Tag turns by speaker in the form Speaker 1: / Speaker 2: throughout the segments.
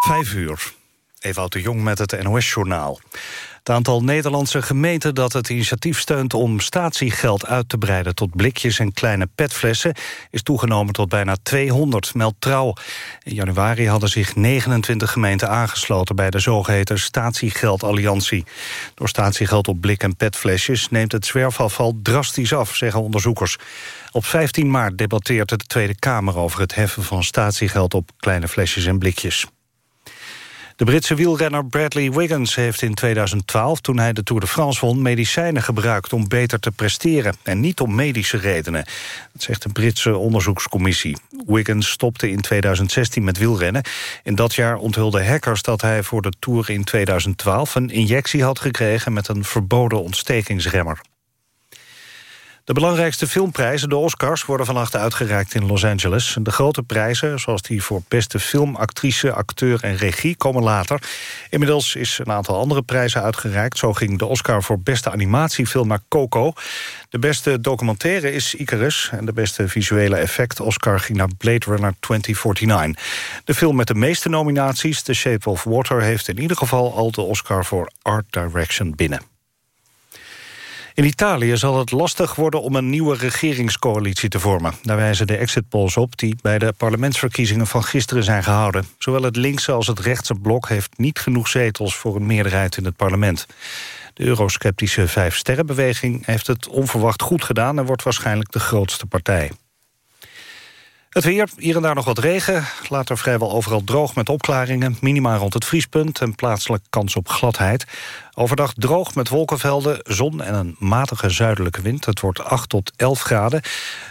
Speaker 1: Vijf uur. Ewout de Jong met het NOS-journaal. Het aantal Nederlandse gemeenten dat het initiatief steunt... om statiegeld uit te breiden tot blikjes en kleine petflessen... is toegenomen tot bijna 200, meldt Trouw. In januari hadden zich 29 gemeenten aangesloten... bij de zogeheten statiegeldalliantie. Door statiegeld op blik- en petflesjes... neemt het zwerfafval drastisch af, zeggen onderzoekers. Op 15 maart debatteert de Tweede Kamer over het heffen van statiegeld... op kleine flesjes en blikjes. De Britse wielrenner Bradley Wiggins heeft in 2012, toen hij de Tour de France won, medicijnen gebruikt om beter te presteren en niet om medische redenen. Dat zegt de Britse onderzoekscommissie. Wiggins stopte in 2016 met wielrennen. In dat jaar onthulden hackers dat hij voor de Tour in 2012 een injectie had gekregen met een verboden ontstekingsremmer. De belangrijkste filmprijzen, de Oscars, worden vannacht uitgereikt in Los Angeles. De grote prijzen, zoals die voor beste film, actrice, acteur en regie, komen later. Inmiddels is een aantal andere prijzen uitgereikt. Zo ging de Oscar voor beste animatiefilm naar Coco. De beste documentaire is Icarus. En de beste visuele effect Oscar ging naar Blade Runner 2049. De film met de meeste nominaties, The Shape of Water... heeft in ieder geval al de Oscar voor Art Direction binnen. In Italië zal het lastig worden om een nieuwe regeringscoalitie te vormen. Daar wijzen de exit polls op die bij de parlementsverkiezingen van gisteren zijn gehouden. Zowel het linkse als het rechtse blok heeft niet genoeg zetels voor een meerderheid in het parlement. De eurosceptische Vijf-Sterrenbeweging heeft het onverwacht goed gedaan... en wordt waarschijnlijk de grootste partij. Het weer, hier en daar nog wat regen. Later vrijwel overal droog met opklaringen. Minima rond het vriespunt en plaatselijk kans op gladheid. Overdag droog met wolkenvelden, zon en een matige zuidelijke wind. Het wordt 8 tot 11 graden.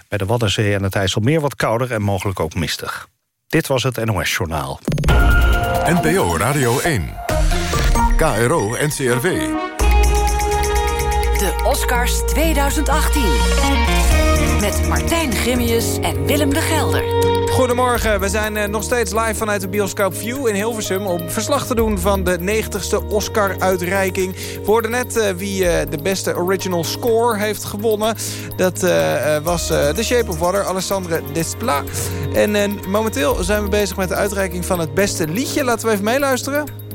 Speaker 1: Bij de Waddenzee en het IJsselmeer wat kouder en mogelijk ook mistig. Dit was het NOS Journaal.
Speaker 2: NPO Radio 1. KRO NCRW.
Speaker 3: De Oscars 2018 met Martijn Grimmius en Willem de Gelder.
Speaker 4: Goedemorgen, we zijn eh, nog steeds live vanuit de bioscoop View in Hilversum... om verslag te doen van de 90ste Oscar-uitreiking. We hoorden net uh, wie uh, de beste original score heeft gewonnen. Dat was The Shape of Water, Alessandre Desplat. En momenteel zijn we bezig met de uitreiking van het beste liedje. Laten we even meeluisteren.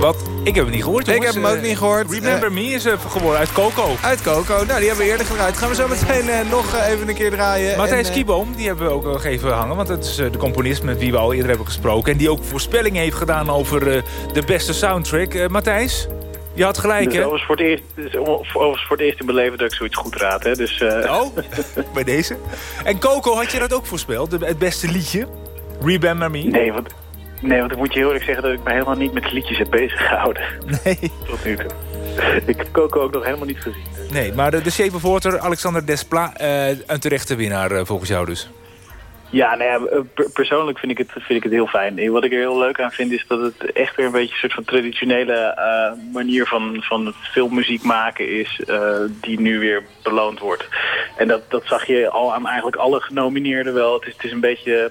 Speaker 5: Wat? Ik heb het niet gehoord,
Speaker 4: jongens. Ik heb hem ook niet gehoord.
Speaker 5: Remember uh, Me is uh, geworden uit Coco.
Speaker 4: Uit Coco. Nou, die hebben we eerder gedraaid. Gaan we zo meteen uh, nog even een keer draaien.
Speaker 5: Matthijs Kieboom, die hebben we ook nog even hangen. Want dat is de componist met wie we al eerder hebben gesproken. En die ook voorspellingen heeft gedaan over de beste soundtrack. Matthijs? Je had gelijk,
Speaker 6: hè? Dus voor het eerst, dus voor het eerst in mijn leven dat ik zoiets goed raad, hè? Dus,
Speaker 5: Oh, bij deze. En Coco, had je dat ook voorspeld? het beste liedje? Remember Me?
Speaker 6: Nee, want Nee, want ik moet je heel eerlijk zeggen dat ik me helemaal niet met liedjes heb bezig gehouden.
Speaker 5: Nee.
Speaker 6: Tot nu toe. Ik heb Coco ook nog helemaal niet gezien. Dus.
Speaker 5: Nee, maar de, de Shape Alexander Desplat, uh, een terechte winnaar uh, volgens jou dus.
Speaker 6: Ja, nou ja, eh, persoonlijk vind ik, het, vind ik het heel fijn. Wat ik er heel leuk aan vind is dat het echt weer een beetje een soort van traditionele uh, manier van, van filmmuziek maken is uh, die nu weer beloond wordt. En dat, dat zag je al aan eigenlijk alle genomineerden wel. Het is, het is een beetje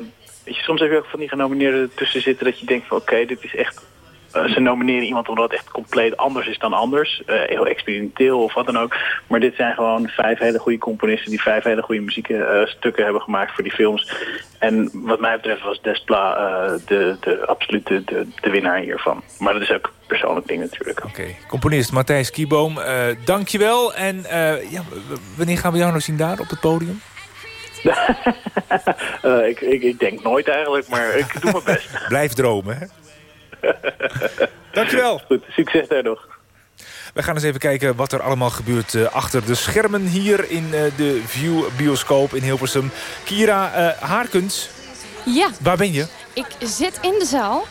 Speaker 6: Weet je, soms heb je ook van die genomineerden tussen zitten dat je denkt van oké, dit is echt... Uh, ze nomineren iemand omdat het echt compleet anders is dan anders. Uh, heel experimenteel of wat dan ook. Maar dit zijn gewoon vijf hele goede componisten... die vijf hele goede muziekstukken hebben gemaakt voor die films. En wat mij betreft was Despla de, de absolute de, de winnaar hiervan. Maar dat is ook persoonlijk ding natuurlijk.
Speaker 5: Oké, componist Matthijs Kieboom, dankjewel. En ja, wanneer gaan we jou nog zien daar op het podium?
Speaker 6: Uh, ik, ik, ik, denk nooit eigenlijk, maar ik doe mijn best.
Speaker 5: Blijf dromen, hè? Dankjewel.
Speaker 6: Goed, succes daar nog.
Speaker 5: We gaan eens even kijken wat er allemaal gebeurt uh, achter de schermen hier in uh, de View Bioscoop in Hilversum. Kira Haarkens,
Speaker 7: ja.
Speaker 5: waar ben je?
Speaker 7: Ik zit in de zaal.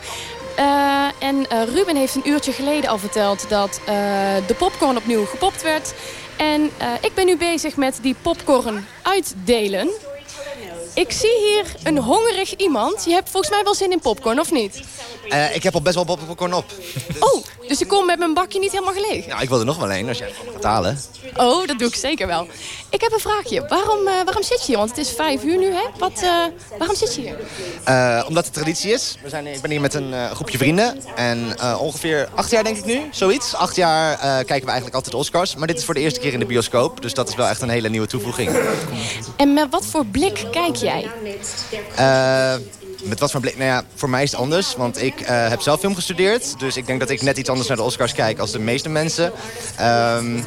Speaker 7: Uh, en Ruben heeft een uurtje geleden al verteld dat de popcorn opnieuw gepopt werd. En uh, ik ben nu bezig met die popcorn uitdelen. Ik zie hier een hongerig iemand. Je hebt volgens mij wel zin in popcorn, of niet?
Speaker 8: Uh, ik heb al best wel popcorn op.
Speaker 7: Oh, dus ik kom met mijn bakje niet helemaal gelegen?
Speaker 8: Ja, ik wil er nog wel een als jij gaat halen.
Speaker 7: Oh, dat doe ik zeker wel. Ik heb een vraagje. Waarom, uh, waarom zit je hier? Want het is vijf uur nu, hè? Wat, uh, waarom zit je hier?
Speaker 8: Uh, omdat het traditie is. We zijn, ik ben hier met een groepje vrienden. En ongeveer acht jaar, denk ik nu, zoiets. Acht jaar kijken we eigenlijk altijd Oscars. Maar dit is voor de eerste keer in de bioscoop. Dus dat is wel echt een hele nieuwe toevoeging.
Speaker 7: En met wat voor blik kijk jij?
Speaker 8: Met wat voor blik? Nou ja, voor mij is het anders. Want ik heb zelf film gestudeerd. Dus ik denk dat ik net iets anders naar de Oscars kijk als de meeste mensen. Um,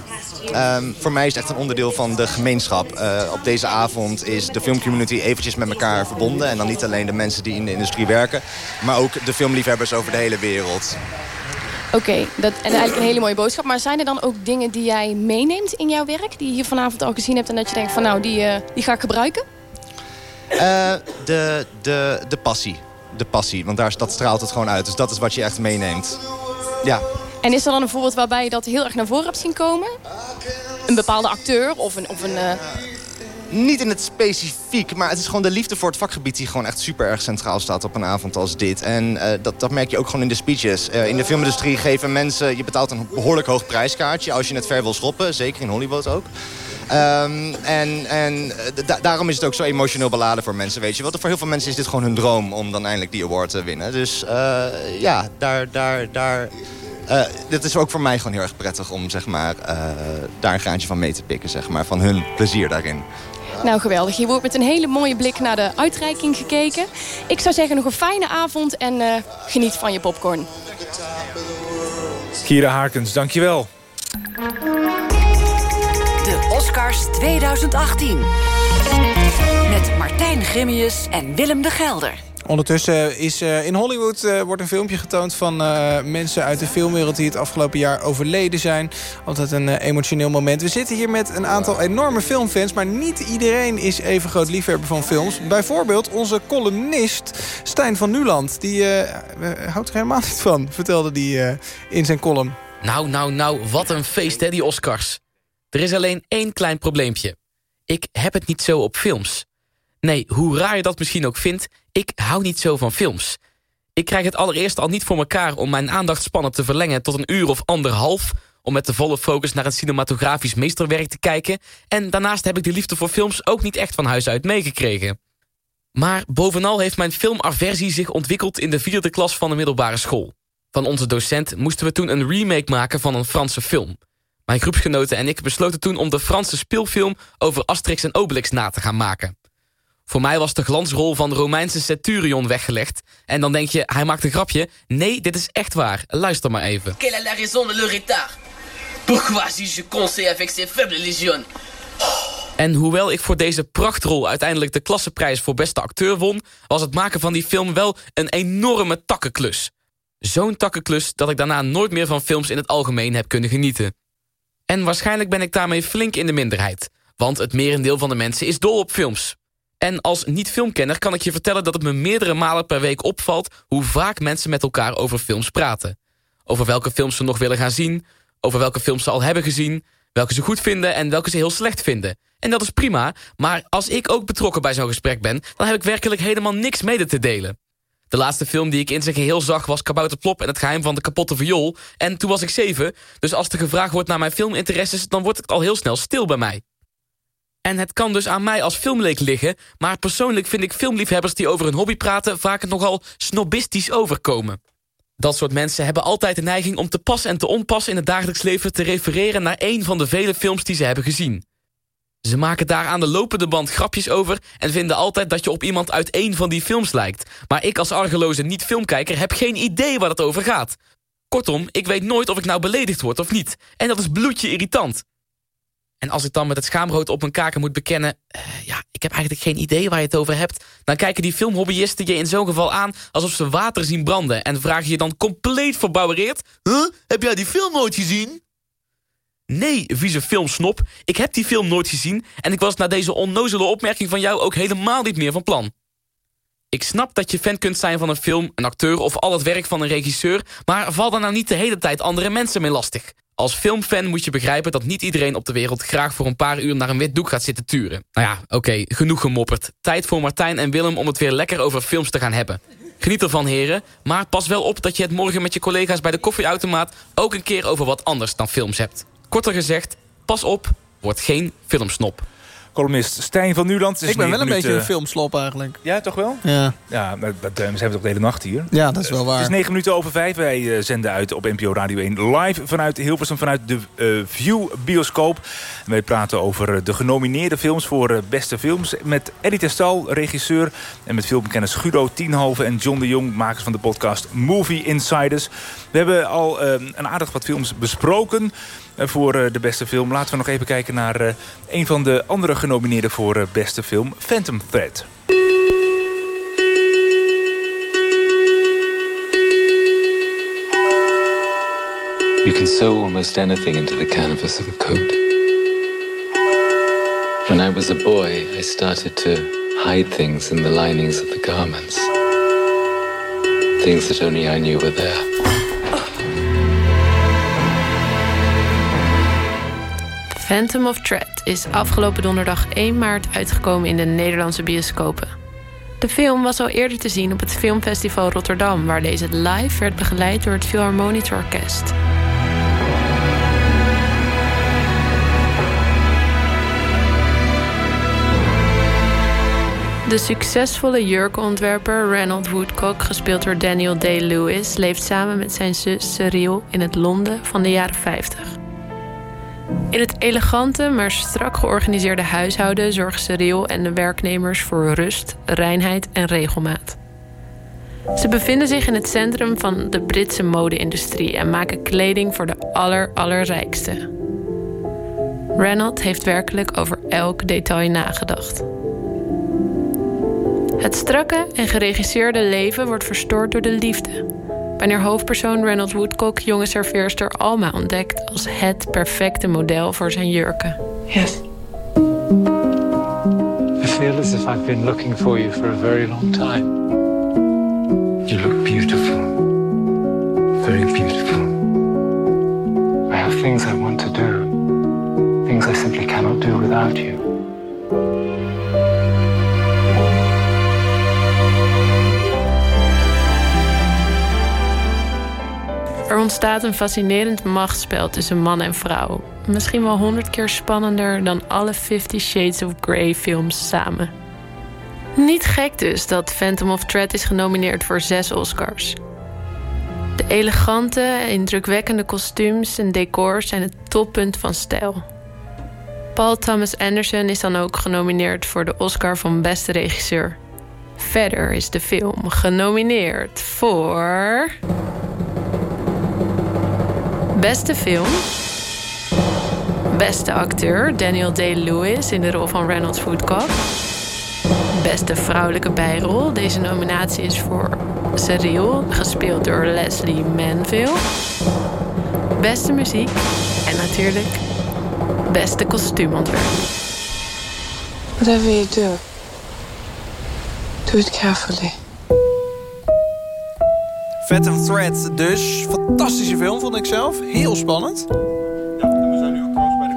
Speaker 8: Um, voor mij is het echt een onderdeel van de gemeenschap. Uh, op deze avond is de filmcommunity eventjes met elkaar verbonden. En dan niet alleen de mensen die in de industrie werken. Maar ook de filmliefhebbers over de hele wereld.
Speaker 7: Oké, dat en eigenlijk een hele mooie boodschap. Maar zijn er dan ook dingen die jij meeneemt in jouw werk? Die je hier vanavond al gezien hebt en dat je denkt van nou, die, uh, die ga ik gebruiken?
Speaker 8: Uh, de, de, de passie. De passie, want daar, dat straalt het gewoon uit. Dus dat is wat je echt meeneemt. Ja.
Speaker 7: En is er dan een voorbeeld waarbij je dat heel erg naar voren hebt zien komen? Een bepaalde acteur of een... Of een uh...
Speaker 8: Niet in het specifiek, maar het is gewoon de liefde voor het vakgebied... die gewoon echt super erg centraal staat op een avond als dit. En uh, dat, dat merk je ook gewoon in de speeches. Uh, in de filmindustrie geven mensen... je betaalt een behoorlijk hoog prijskaartje als je het ver wil schoppen. Zeker in Hollywood ook. Um, en en da daarom is het ook zo emotioneel beladen voor mensen, weet je. Want voor heel veel mensen is dit gewoon hun droom om dan eindelijk die award te winnen. Dus uh, ja, daar, daar, daar uh, dit is ook voor mij gewoon heel erg prettig om zeg maar, uh, daar een graantje van mee te pikken. Zeg maar, van hun plezier daarin.
Speaker 7: Nou, geweldig. Hier wordt met een hele mooie blik naar de uitreiking gekeken. Ik zou zeggen nog een fijne avond en uh, geniet van je popcorn.
Speaker 5: Kira Harkens, dankjewel.
Speaker 3: Oscars 2018. Met Martijn Grimius en Willem de Gelder.
Speaker 4: Ondertussen is uh, in Hollywood uh, wordt een filmpje getoond van uh, mensen uit de filmwereld die het afgelopen jaar overleden zijn. Altijd een emotioneel moment. We zitten hier met een aantal enorme filmfans, maar niet iedereen is even groot liefhebber van films. Bijvoorbeeld onze columnist Stijn van Nuland. Die houdt er helemaal niet van, vertelde die in zijn column.
Speaker 9: Nou, nou, nou, wat een feest hè, die Oscars. Er is alleen één klein probleempje. Ik heb het niet zo op films. Nee, hoe raar je dat misschien ook vindt, ik hou niet zo van films. Ik krijg het allereerst al niet voor elkaar om mijn aandachtspannen te verlengen tot een uur of anderhalf... om met de volle focus naar een cinematografisch meesterwerk te kijken... en daarnaast heb ik de liefde voor films ook niet echt van huis uit meegekregen. Maar bovenal heeft mijn filmaversie zich ontwikkeld in de vierde klas van de middelbare school. Van onze docent moesten we toen een remake maken van een Franse film. Mijn groepsgenoten en ik besloten toen om de Franse speelfilm over Asterix en Obelix na te gaan maken... Voor mij was de glansrol van de Romeinse centurion weggelegd. En dan denk je, hij maakt een grapje. Nee, dit is echt waar. Luister maar even. Quelle est la raison de le retard? Pourquoi conseil avec faibles légions? En hoewel ik voor deze prachtrol uiteindelijk de klasseprijs voor beste acteur won... was het maken van die film wel een enorme takkenklus. Zo'n takkenklus dat ik daarna nooit meer van films in het algemeen heb kunnen genieten. En waarschijnlijk ben ik daarmee flink in de minderheid. Want het merendeel van de mensen is dol op films. En als niet-filmkenner kan ik je vertellen dat het me meerdere malen per week opvalt... hoe vaak mensen met elkaar over films praten. Over welke films ze nog willen gaan zien... over welke films ze al hebben gezien... welke ze goed vinden en welke ze heel slecht vinden. En dat is prima, maar als ik ook betrokken bij zo'n gesprek ben... dan heb ik werkelijk helemaal niks mede te delen. De laatste film die ik in zijn geheel zag was Kabouter Plop en het geheim van de kapotte viool. En toen was ik zeven, dus als er gevraagd wordt naar mijn filminteresses... dan wordt het al heel snel stil bij mij. En het kan dus aan mij als filmleek liggen... maar persoonlijk vind ik filmliefhebbers die over hun hobby praten... vaak nogal snobistisch overkomen. Dat soort mensen hebben altijd de neiging om te pas en te onpas... in het dagelijks leven te refereren naar een van de vele films die ze hebben gezien. Ze maken daar aan de lopende band grapjes over... en vinden altijd dat je op iemand uit één van die films lijkt. Maar ik als argeloze niet-filmkijker heb geen idee waar het over gaat. Kortom, ik weet nooit of ik nou beledigd word of niet. En dat is bloedje irritant. En als ik dan met het schaamrood op mijn kaken moet bekennen... Uh, ja, ik heb eigenlijk geen idee waar je het over hebt... dan kijken die filmhobbyisten je in zo'n geval aan... alsof ze water zien branden... en vragen je dan compleet verbouwereerd... Huh? Heb jij die film nooit gezien? Nee, vieze filmsnop. Ik heb die film nooit gezien... en ik was na deze onnozele opmerking van jou ook helemaal niet meer van plan. Ik snap dat je fan kunt zijn van een film, een acteur... of al het werk van een regisseur... maar val dan nou niet de hele tijd andere mensen mee lastig. Als filmfan moet je begrijpen dat niet iedereen op de wereld... graag voor een paar uur naar een wit doek gaat zitten turen. Nou ja, oké, genoeg gemopperd. Tijd voor Martijn en Willem om het weer lekker over films te gaan hebben. Geniet ervan, heren. Maar pas wel op dat je het morgen met je collega's bij de koffieautomaat... ook een keer over wat anders dan films hebt. Korter gezegd, pas op, word geen filmsnop.
Speaker 5: columnist Stijn van Nuland. Het is
Speaker 4: Ik ben wel een beetje een filmslop eigenlijk.
Speaker 5: Ja, toch wel?
Speaker 4: Ja,
Speaker 5: Ja, maar dat eh, zijn we toch de hele nacht hier.
Speaker 4: ja dat is wel
Speaker 5: Het
Speaker 4: waar.
Speaker 5: is negen minuten over vijf. Wij eh, zenden uit op NPO Radio 1 live vanuit Hilversum, vanuit de eh, View Bioscoop. En wij praten over eh, de genomineerde films voor eh, beste films... met Eddie Testal, regisseur... en met filmkennis Guido Tienhoven en John de Jong... makers van de podcast Movie Insiders. We hebben al eh, een aardig wat films besproken eh, voor eh, de beste film. Laten we nog even kijken naar eh, een van de andere genomineerden voor eh, beste film... Phantom Thread.
Speaker 10: You can sew almost anything into the canvas of a coat. When I was a boy, I started to hide things in the linings of the garments. Things that only I knew were there.
Speaker 11: Phantom of Thread is afgelopen donderdag 1 maart uitgekomen in de Nederlandse bioscopen. De film was al eerder te zien op het Filmfestival Rotterdam, waar deze live werd begeleid door het Philharmonisch Orkest. De succesvolle jurkenontwerper Ranald Woodcock, gespeeld door Daniel Day-Lewis, leeft samen met zijn zus Cyril in het Londen van de jaren 50. In het elegante, maar strak georganiseerde huishouden zorgen Cyril en de werknemers voor rust, reinheid en regelmaat. Ze bevinden zich in het centrum van de Britse mode-industrie en maken kleding voor de aller, allerrijkste. Reynolds heeft werkelijk over elk detail nagedacht. Het strakke en geregisseerde leven wordt verstoord door de liefde. Wanneer hoofdpersoon Reynolds Woodcock jonge serveerster Alma ontdekt als het perfecte model voor zijn jurken.
Speaker 10: Yes.
Speaker 12: I feel as if I've been looking for you for a very long time.
Speaker 10: You look beautiful. Very beautiful.
Speaker 12: I have things I want to do, things I simply cannot do without you.
Speaker 11: Ontstaat een fascinerend machtsspel tussen man en vrouw. Misschien wel honderd keer spannender dan alle Fifty Shades of Grey films samen. Niet gek dus dat Phantom of Thread is genomineerd voor zes Oscars. De elegante, indrukwekkende kostuums en decors zijn het toppunt van stijl. Paul Thomas Anderson is dan ook genomineerd voor de Oscar van beste regisseur. Verder is de film genomineerd voor. Beste film. Beste acteur Daniel Day-Lewis in de rol van Reynolds Woodcock. Beste vrouwelijke bijrol. Deze nominatie is voor Cyril, gespeeld door Leslie Manville. Beste muziek en natuurlijk beste kostuumontwerp.
Speaker 13: Whatever you do, do it carefully.
Speaker 4: Phantom Thread dus. Fantastische film vond ik zelf. Heel spannend.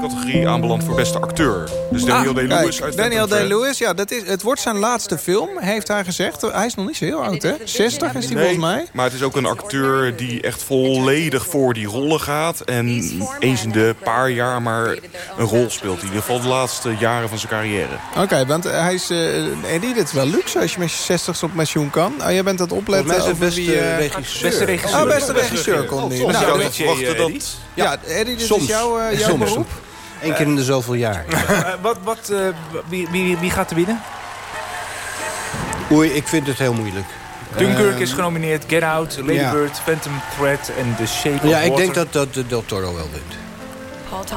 Speaker 14: Categorie aanbeland voor beste acteur. Dus Daniel
Speaker 4: Ah,
Speaker 14: Day-Lewis uit
Speaker 4: Daniel. Day-Lewis, ja, dat is, het wordt zijn laatste film, heeft hij gezegd. Hij is nog niet zo heel oud, hè? 60 is hij
Speaker 14: Nee,
Speaker 4: volgens mij.
Speaker 14: maar het is ook een acteur die echt volledig voor die rollen gaat. En eens in de paar jaar maar een rol speelt. In ieder geval de laatste jaren van zijn carrière.
Speaker 4: Oké, want hij is... eh Eddie, dit is wel luxe als je met je 60 op pensioen kan. Oh, jij bent aan het opletten over
Speaker 15: is het
Speaker 4: wie...
Speaker 15: beste
Speaker 4: eh,
Speaker 15: regisseur.
Speaker 5: Beste regisseur.
Speaker 4: Oh, beste regisseur komt nu.
Speaker 14: Soms
Speaker 4: Nou,
Speaker 14: zou
Speaker 4: dat-
Speaker 14: dat...
Speaker 4: ja, Eddie, dit
Speaker 15: Soms.
Speaker 4: is jouw, eh, jouw beroep.
Speaker 15: Eén keer in de zoveel jaar.
Speaker 5: Eh, wat, wat, eh, wie, wie, wie gaat er winnen?
Speaker 15: Oei, ik vind het heel moeilijk.
Speaker 5: Dunkirk is genomineerd, Get Out, Lady
Speaker 15: ja.
Speaker 5: Bird, Phantom Thread en The Shape of
Speaker 15: Ja, ik
Speaker 5: Water.
Speaker 15: denk dat, dat de Del Toro wel wint.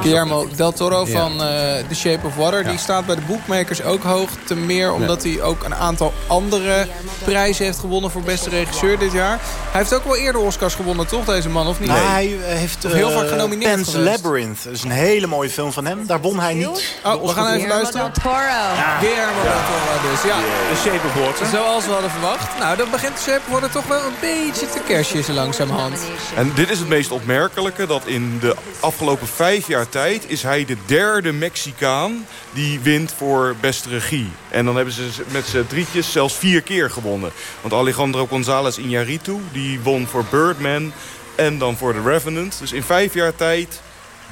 Speaker 4: Guillermo del Toro
Speaker 15: Ja.
Speaker 4: van eh, The Shape of Water. Die staat bij de boekmakers ook hoog. Te meer omdat hij ook een aantal andere prijzen heeft gewonnen voor beste regisseur dit jaar. Hij heeft ook wel eerder Oscars gewonnen, toch, deze man? Of niet?
Speaker 16: Nou, hij eh, heeft
Speaker 4: Of heel
Speaker 16: eh,
Speaker 4: vaak genomineerd
Speaker 16: Pan's
Speaker 4: geweest.
Speaker 16: Labyrinth. Dat is een hele mooie film van hem. Daar won hij niet.
Speaker 4: Oh, we gaan even luisteren. Guillermo del Toro dus, ja.
Speaker 5: The Shape of Water.
Speaker 4: Zoals we hadden verwacht. Nou, dan begint de Shape of Water toch wel een beetje te kerstjes langzamerhand.
Speaker 14: En dit is het meest opmerkelijke. Dat in de afgelopen vijf jaar tijd is hij de derde Mexicaan die wint voor beste regie. En dan hebben ze met z'n drietjes zelfs vier keer gewonnen. Want Alejandro González Iñárritu die won voor Birdman en dan voor The Revenant. Dus in vijf jaar tijd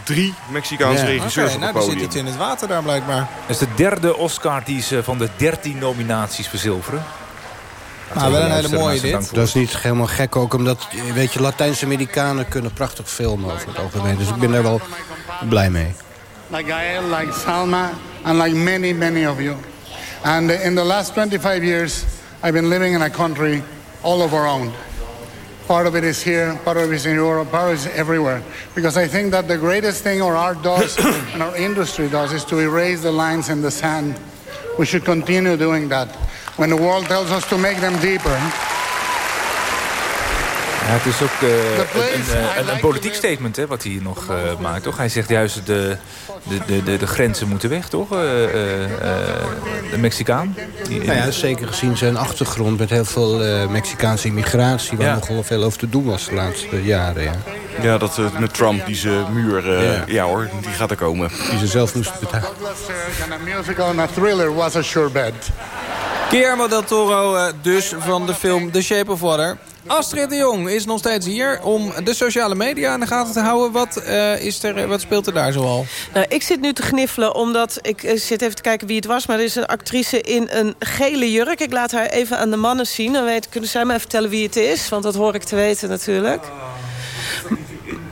Speaker 14: drie Mexicaanse
Speaker 4: Ja.
Speaker 14: regisseurs
Speaker 4: Oké,
Speaker 14: op het
Speaker 4: nou, zit
Speaker 14: podium.
Speaker 4: iets in het water daar blijkbaar.
Speaker 5: Dat is de derde Oscar die ze van de 13 nominaties verzilveren.
Speaker 4: Nou, wel een hele mooie dit.
Speaker 15: Dat is niet helemaal gek ook, omdat weet je, Latijns-Amerikanen kunnen prachtig filmen over het algemeen. Dus ik ben daar wel blij mee.
Speaker 17: like Gael, like Salma, and like many, many of you. And in the last 25 years, I've been living in a country all of our own. Part of it is here, part of it is in Europe, part of it is everywhere. Because I think that the greatest thing our art does and our industry does is to erase the lines in the sand. We should continue doing that. When the world tells us to make them deeper,
Speaker 5: Ja, het is ook eh, een, een, een, een politiek statement hè, wat hij hier nog eh, maakt. Toch? Hij zegt juist de, de, de, de, de grenzen moeten weg, toch? Eh, eh, eh, de Mexicaan. Die,
Speaker 15: Nou ja, zeker gezien zijn achtergrond met heel veel eh, Mexicaanse immigratie... waar
Speaker 14: Ja.
Speaker 15: nogal veel over te doen was de laatste jaren. Ja.
Speaker 14: Ja, dat eh, met Trump, die zijn muur, eh,
Speaker 15: Ja.
Speaker 14: ja. hoor, die gaat er komen.
Speaker 15: Die ze zelf moesten betalen.
Speaker 4: Guillermo del Toro eh, dus van de film The Shape of Water. Astrid de Jong is nog steeds hier om de sociale media in de gaten te houden. Wat, eh, is er, wat speelt er daar zoal?
Speaker 18: Nou, ik zit nu te gniffelen omdat ik eh, zit even te kijken wie het was. Maar er is een actrice in een gele jurk. Ik laat haar even aan de mannen zien. Dan weet, kunnen zij mij vertellen wie het is. Want dat hoor ik te weten natuurlijk.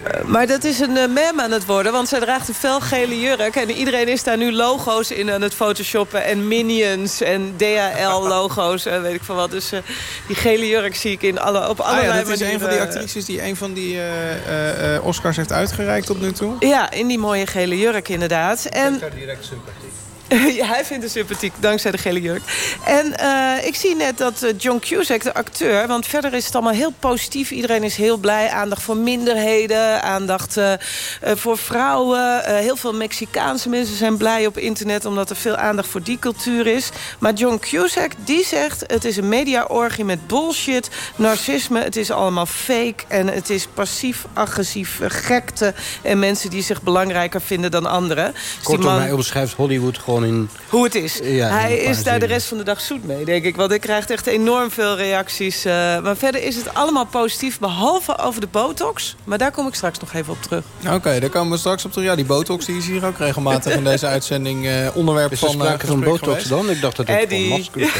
Speaker 18: Eh, Maar dat is een eh, meme aan het worden, want zij draagt een felgele jurk... en iedereen is daar nu logo's in aan het photoshoppen... en Minions en DHL-logo's en weet ik van wat. Dus eh, die gele jurk zie ik in alle, op
Speaker 4: Ah,
Speaker 18: allerlei
Speaker 4: ja, dat is een van die actrices die een van die eh, eh, eh, Oscars heeft uitgereikt tot nu toe.
Speaker 18: Ja, in die mooie gele jurk inderdaad. En
Speaker 15: direct sympathiek.
Speaker 18: ja, hij vindt het sympathiek, dankzij de gele jurk. En eh, ik zie net dat eh, John Cusack, de acteur... want verder is het allemaal heel positief. Iedereen is heel blij. Aandacht voor minderheden, aandacht eh, voor vrouwen. Heel veel Mexicaanse mensen zijn blij op internet... omdat er veel aandacht voor die cultuur is. Maar John Cusack, die zegt... het is een mediaorgie met bullshit, narcisme. Het is allemaal fake en het is passief-agressief gekte... en mensen die zich belangrijker vinden dan anderen. Dus
Speaker 15: Kortom,
Speaker 18: man-
Speaker 15: hij omschrijft Hollywood gewoon in...
Speaker 18: hoe het is.
Speaker 15: Ja,
Speaker 18: hij is daar de rest van de dag zoet mee, denk ik. Want ik krijg echt enorm veel reacties. eh, maar verder is het allemaal positief, behalve over de botox. Maar daar kom ik straks nog even op terug.
Speaker 4: Oké, daar komen we straks op terug. Ja, die botox die is hier ook regelmatig in deze uitzending eh, onderwerp
Speaker 15: Is er
Speaker 4: van eh,
Speaker 15: sprake van botox
Speaker 4: geweest.
Speaker 15: dan? Ik dacht dat het
Speaker 18: Eddie.
Speaker 15: gewoon maskers.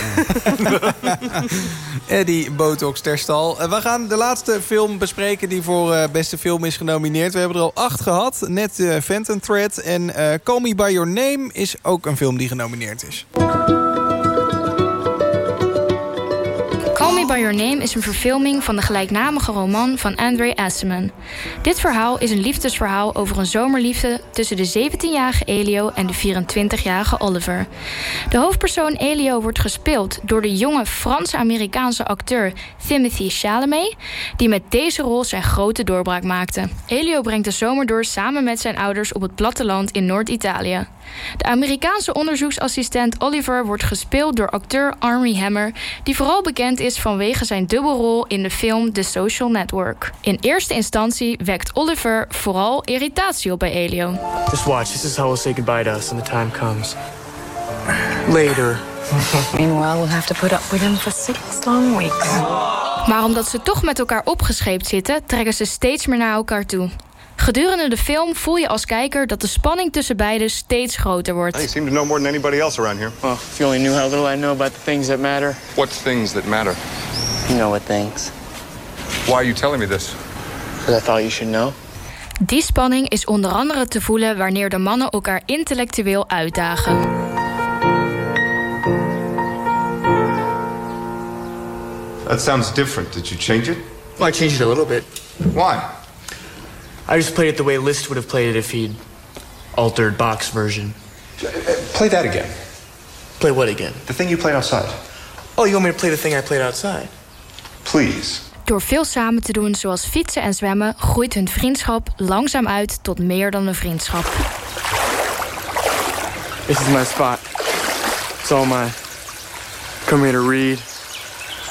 Speaker 4: Eddie Botox ter stal. Eh, we gaan de laatste film bespreken die voor beste film is genomineerd. We hebben er al acht gehad. Net eh Phantom Thread. En eh Call Me By Your Name is ook een film die genomineerd is.
Speaker 19: Call Me By Your Name is een verfilming van de gelijknamige roman van Andre Aciman. Dit verhaal is een liefdesverhaal over een zomerliefde tussen de 17-jarige Elio en de 24-jarige Oliver. De hoofdpersoon Elio wordt gespeeld door de jonge Franse-Amerikaanse acteur Timothy Chalamet, die met deze rol zijn grote doorbraak maakte. Elio brengt de zomer door samen met zijn ouders op het platteland in Noord-Italië. De Amerikaanse onderzoeksassistent Oliver wordt gespeeld door acteur Armie Hammer, die vooral bekend is vanwege zijn dubbelrol in de film The Social Network. In eerste instantie wekt Oliver vooral irritatie op bij Elio.
Speaker 20: Just watch. This is how we'll say goodbye to us when the time comes. Later.
Speaker 21: Meanwhile, we'll have to put up with him for six long weeks.
Speaker 19: Maar omdat ze toch met elkaar opgescheept zitten, trekken ze steeds meer naar elkaar toe. Gedurende de film voel je als kijker dat de spanning tussen beiden steeds groter wordt.
Speaker 22: You seem to know more than anybody else around here.
Speaker 20: Well, if you only knew how little I know about the things that matter.
Speaker 22: What things that matter?
Speaker 20: You know what things.
Speaker 22: Why are you telling me this?
Speaker 20: Because I thought you should know.
Speaker 19: Die spanning is onder andere te voelen wanneer de mannen elkaar intellectueel uitdagen.
Speaker 22: That sounds different. Did you change it?
Speaker 20: Well, I changed it a little bit.
Speaker 22: Why?
Speaker 20: I just played it the way List would have played it if he'd altered Bach's version.
Speaker 22: Play that again.
Speaker 20: Play what again?
Speaker 22: The thing you played outside.
Speaker 20: Oh, you want me to play the thing I played outside?
Speaker 22: Please.
Speaker 19: Door veel samen te doen, zoals fietsen en zwemmen, groeit hun vriendschap langzaam uit tot meer dan een vriendschap.
Speaker 20: This is my spot. It's all mine. Come here to read.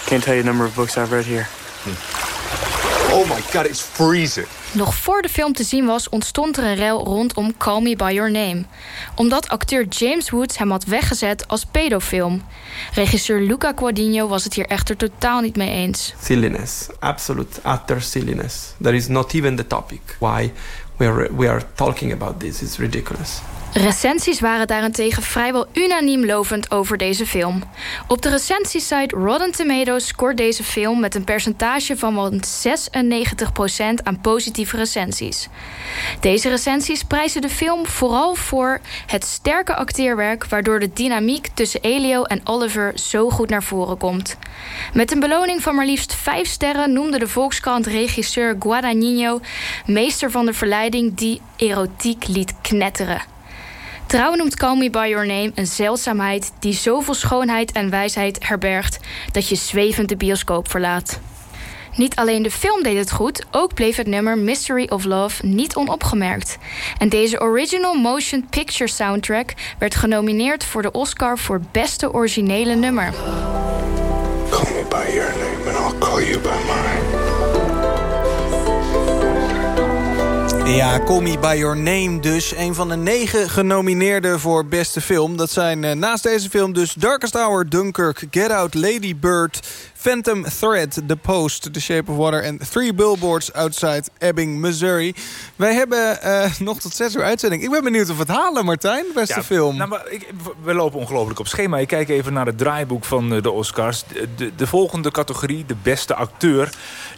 Speaker 20: Can't tell you the number of books I've read here. Hmm.
Speaker 22: Oh my god, it's freezing.
Speaker 19: Nog voor de film te zien was, ontstond er een rel rondom Call Me By Your Name. Omdat acteur James Woods hem had weggezet als pedofilm. Regisseur Luca Guadagnino was het hier echter totaal niet mee eens.
Speaker 23: silliness, absolute utter silliness. That is not even the topic. Why
Speaker 20: we are we are talking about this. It's ridiculous.
Speaker 19: Recensies waren daarentegen vrijwel unaniem lovend over deze film. Op de recensiesite Rotten Tomatoes scoort deze film met een percentage van wel 96% aan positieve recensies. Deze recensies prijzen de film vooral voor het sterke acteerwerk, waardoor de dynamiek tussen Elio en Oliver zo goed naar voren komt. Met een beloning van maar liefst 5 sterren noemde de Volkskrant regisseur Guadagnino meester van de verleiding die erotiek liet knetteren. Trouw noemt Call Me By Your Name een zeldzaamheid die zoveel schoonheid en wijsheid herbergt dat je zwevend de bioscoop verlaat. Niet alleen de film deed het goed, ook bleef het nummer Mystery of Love niet onopgemerkt. En deze original motion picture soundtrack werd genomineerd voor de Oscar voor beste originele nummer.
Speaker 22: Call me by your name and I'll call you by mine.
Speaker 4: Ja, Call By Your Name dus. Een van de negen genomineerden voor beste film. Dat zijn uh, naast deze film dus Darkest Hour, Dunkirk, Get Out, Lady Bird... Phantom Thread, The Post, The Shape of Water... en Three Billboards Outside Ebbing, Missouri. Wij hebben uh, nog tot zes uur uitzending. Ik ben benieuwd of we het halen, Martijn, beste
Speaker 5: Ja,
Speaker 4: film.
Speaker 5: Nou, maar ik, we lopen ongelooflijk op schema. Ik kijk even naar het draaiboek van eh, de Oscars. De, de, de volgende categorie, de beste acteur...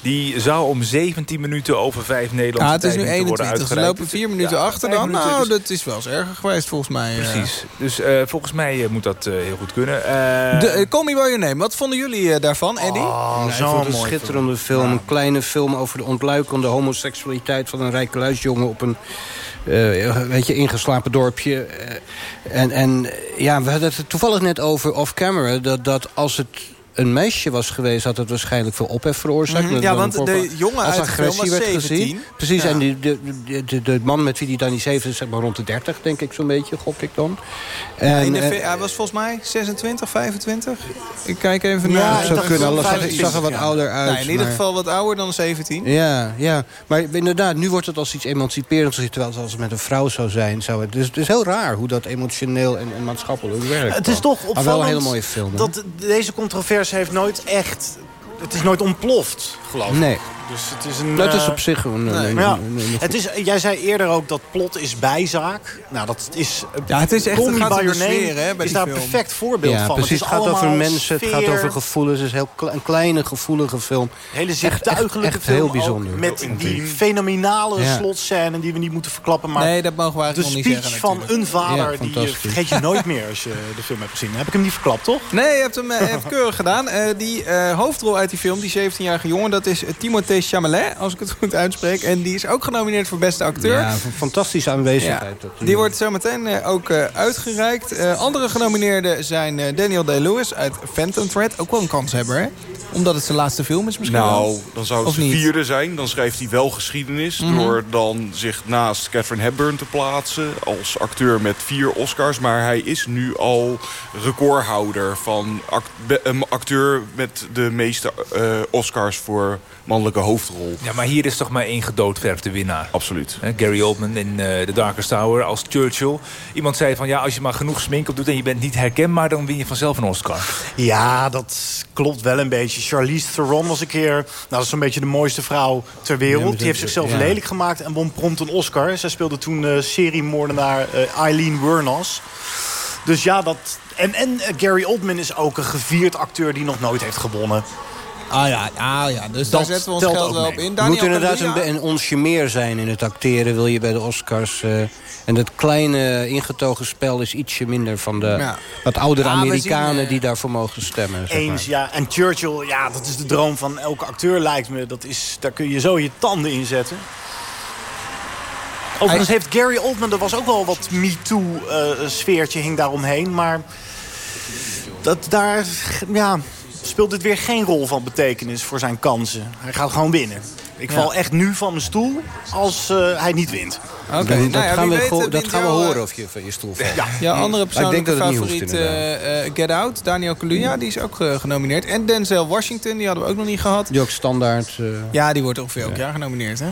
Speaker 5: die zou om 17 minuten over 5 Nederlandse
Speaker 4: Ja, het is nu
Speaker 5: tijd moeten worden
Speaker 4: 21. Ze lopen vier minuten
Speaker 5: Ja,
Speaker 4: achter
Speaker 5: vijf
Speaker 4: dan.
Speaker 5: minuten,
Speaker 4: Nou,
Speaker 5: dus-
Speaker 4: dat is wel eens erger geweest volgens mij. eh.
Speaker 5: Precies. Dus eh, volgens mij eh, moet dat eh, heel goed kunnen. Eh,
Speaker 4: De, eh, Call Me By Your Name, wat vonden jullie eh, Eddie?
Speaker 15: Nee, het een schitterende film. Een kleine film over de ontluikende homoseksualiteit... van een rijke luisjongen op een eh, weet je, ingeslapen dorpje. Eh, en, en ja, we hadden het toevallig net over off-camera... Dat, dat als het een meisje was geweest... had het waarschijnlijk veel ophef veroorzaakt.
Speaker 4: Mhm, ja, want de jongen
Speaker 15: als
Speaker 4: uit de film
Speaker 15: agressie werd
Speaker 4: 17.
Speaker 15: gezien. Precies,
Speaker 4: Ja.
Speaker 15: en die, de, de, de, de man met wie die dan die 7 is... zeg maar rond de 30, denk ik zo'n beetje, gok ik dan.
Speaker 4: Ja,
Speaker 15: En,
Speaker 4: in de,
Speaker 15: eh,
Speaker 4: hij was volgens mij 26, 25. Ik kijk even
Speaker 15: Ja,
Speaker 4: naar.
Speaker 15: dat zou kunnen. Alles zag, zag er wat ouder uit.
Speaker 4: Nou, in ieder
Speaker 15: maar-
Speaker 4: geval wat ouder dan 17.
Speaker 15: Ja, ja, maar inderdaad, nu wordt het als iets emanciperends gezien... terwijl het als het met een vrouw zou zijn. Zou het, dus het is heel raar hoe dat emotioneel en, en maatschappelijk werkt.
Speaker 16: Het is toch
Speaker 15: Maar
Speaker 16: opvallend
Speaker 15: wel een hele mooie film. hè?
Speaker 16: dat deze controverse heeft nooit echt... Het is nooit ontploft, geloof ik.
Speaker 15: Nee.
Speaker 16: Dus het is een...
Speaker 15: Dat is
Speaker 16: eh,
Speaker 15: op zich een...
Speaker 16: Nee.
Speaker 15: een-
Speaker 16: ja,
Speaker 15: een- een- een-
Speaker 16: het is, jij zei eerder ook dat plot is bijzaak. Nou, dat is...
Speaker 4: Ja, het is echt-
Speaker 16: Call Me
Speaker 4: gaat
Speaker 16: By
Speaker 4: om de
Speaker 16: Your Name
Speaker 4: sfeer, hè, bij
Speaker 16: is daar een perfect voorbeeld
Speaker 15: ja,
Speaker 16: van.
Speaker 15: precies.
Speaker 16: Het,
Speaker 15: gaat over mensen, het gaat over gevoelens. Het is heel kle- een kleine, gevoelige film.
Speaker 16: Hele
Speaker 15: Echt- echt-
Speaker 16: zintuigelijke
Speaker 15: echt
Speaker 16: film
Speaker 15: heel
Speaker 16: ook,
Speaker 15: bijzonder.
Speaker 16: Met die fenomenale
Speaker 15: Ja.
Speaker 16: slotscène die we niet moeten verklappen. Maar
Speaker 4: Nee, dat mogen we
Speaker 16: de
Speaker 4: eigenlijk nog niet
Speaker 16: speech
Speaker 4: zeggen,
Speaker 16: van
Speaker 4: natuurlijk.
Speaker 16: een vader,
Speaker 4: Ja,
Speaker 16: die eh, vergeet je nooit meer als je de film hebt gezien. Heb ik hem niet verklapt, toch?
Speaker 4: Nee, je hebt hem eh, even keurig gedaan. Eh, die eh, hoofdrol uit die film, die 17-jarige jongen... dat is Timothée Chalamet, als ik het goed uitspreek. En die is ook genomineerd voor beste acteur.
Speaker 15: Ja, een fantastische aanwezigheid.
Speaker 4: Ja, die wordt zo meteen eh, ook eh, uitgereikt. Eh, andere genomineerden zijn Daniel Day-Lewis uit Phantom Thread. Ook wel een kanshebber, hè? Omdat het zijn laatste film is misschien
Speaker 14: Nou, dan zou het zijn vierde zijn. Dan schrijft hij wel geschiedenis.
Speaker 4: Mhm.
Speaker 14: Door dan zich naast Catherine Hepburn te plaatsen. Als acteur met vier Oscars. Maar hij is nu al recordhouder van act- een acteur met de meeste eh, Oscars voor mannelijke hoofdrol.
Speaker 5: Ja, maar hier is toch maar één gedoodverfde winnaar.
Speaker 14: Absoluut.
Speaker 5: Hè, Gary Oldman in eh The Darkest Tower als Churchill. Iemand zei van ja, als je maar genoeg smink op doet... en je bent niet herkenbaar, dan win je vanzelf een Oscar.
Speaker 16: Ja, dat klopt wel een beetje. Charlize Theron was een keer... Nou, dat is zo'n beetje de mooiste vrouw ter wereld.
Speaker 15: Ja,
Speaker 16: Die heeft zichzelf
Speaker 15: ja.
Speaker 16: lelijk gemaakt en won prompt een Oscar. Zij speelde toen eh seriemoordenaar eh, Eileen Wuornos. Dus ja, dat... En, en Gary Oldman is ook een gevierd acteur die nog nooit heeft gewonnen.
Speaker 4: Ah ja, ah, ja. dus
Speaker 16: Dat
Speaker 4: daar zetten we ons geld wel
Speaker 16: mee.
Speaker 4: op in. Daniel
Speaker 15: moet inderdaad een, een onsje meer zijn in het acteren... wil je bij de Oscars... eh, en dat kleine ingetogen spel is ietsje minder van de
Speaker 16: Ja.
Speaker 15: wat oudere
Speaker 16: Ja,
Speaker 15: Amerikanen...
Speaker 16: zien, eh,
Speaker 15: die daarvoor mogen stemmen. zeg
Speaker 16: Eens,
Speaker 15: maar.
Speaker 16: ja. En Churchill, ja, dat is de droom van elke acteur, lijkt me. Dat is, daar kun je zo je tanden in zetten. Overigens heeft Gary Oldman, er was ook wel wat MeToo-sfeertje hing daaromheen. Maar dat, daar ja, speelt dit weer geen rol van betekenis voor zijn kansen. Hij gaat gewoon winnen. Ik
Speaker 15: Ja.
Speaker 16: val echt nu van mijn stoel als eh, hij niet wint.
Speaker 4: Oké,
Speaker 15: Dat-
Speaker 4: nou
Speaker 15: dat
Speaker 4: ja,
Speaker 15: gaan, we,
Speaker 4: weet,
Speaker 15: dat gaan we horen
Speaker 4: eh,
Speaker 15: of je van je stoel valt.
Speaker 16: Ja.
Speaker 4: Ja, andere
Speaker 15: Maar ik denk dat
Speaker 4: favoriet Get Out, Daniel Kaluuya, die is ook genomineerd. En Denzel Washington, die hadden we ook nog niet gehad.
Speaker 15: Die ook standaard... eh,
Speaker 4: Ja, die wordt ongeveer elk jaar genomineerd, hè?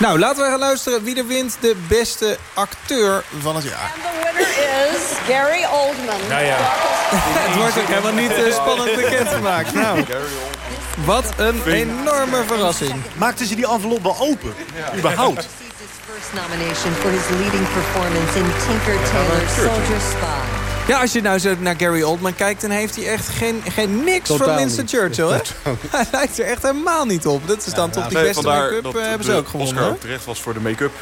Speaker 4: Nou, laten we gaan luisteren wie er wint de beste acteur van het jaar.
Speaker 24: The winner is Gary Oldman.
Speaker 5: Nou ja.
Speaker 4: Het wordt ook helemaal niet eh, spannend bekendgemaakt. Nou, wat een enorme verrassing.
Speaker 16: Maakten ze die envelop wel open? Überhaupt?
Speaker 25: First nomination for his leading performance in Tinker Tailor Soldier Spy.
Speaker 4: Ja, als je nou zo naar Gary Oldman kijkt... dan heeft hij echt geen, geen niks
Speaker 15: Totaal
Speaker 4: van Winston
Speaker 15: niet.
Speaker 4: Churchill, hè?
Speaker 15: Totaal
Speaker 4: Hij lijkt er echt helemaal niet op. Dat is dan toch die beste make-up eh, hebben ze ook gewonnen.
Speaker 14: Oscar ook terecht was voor de make-up.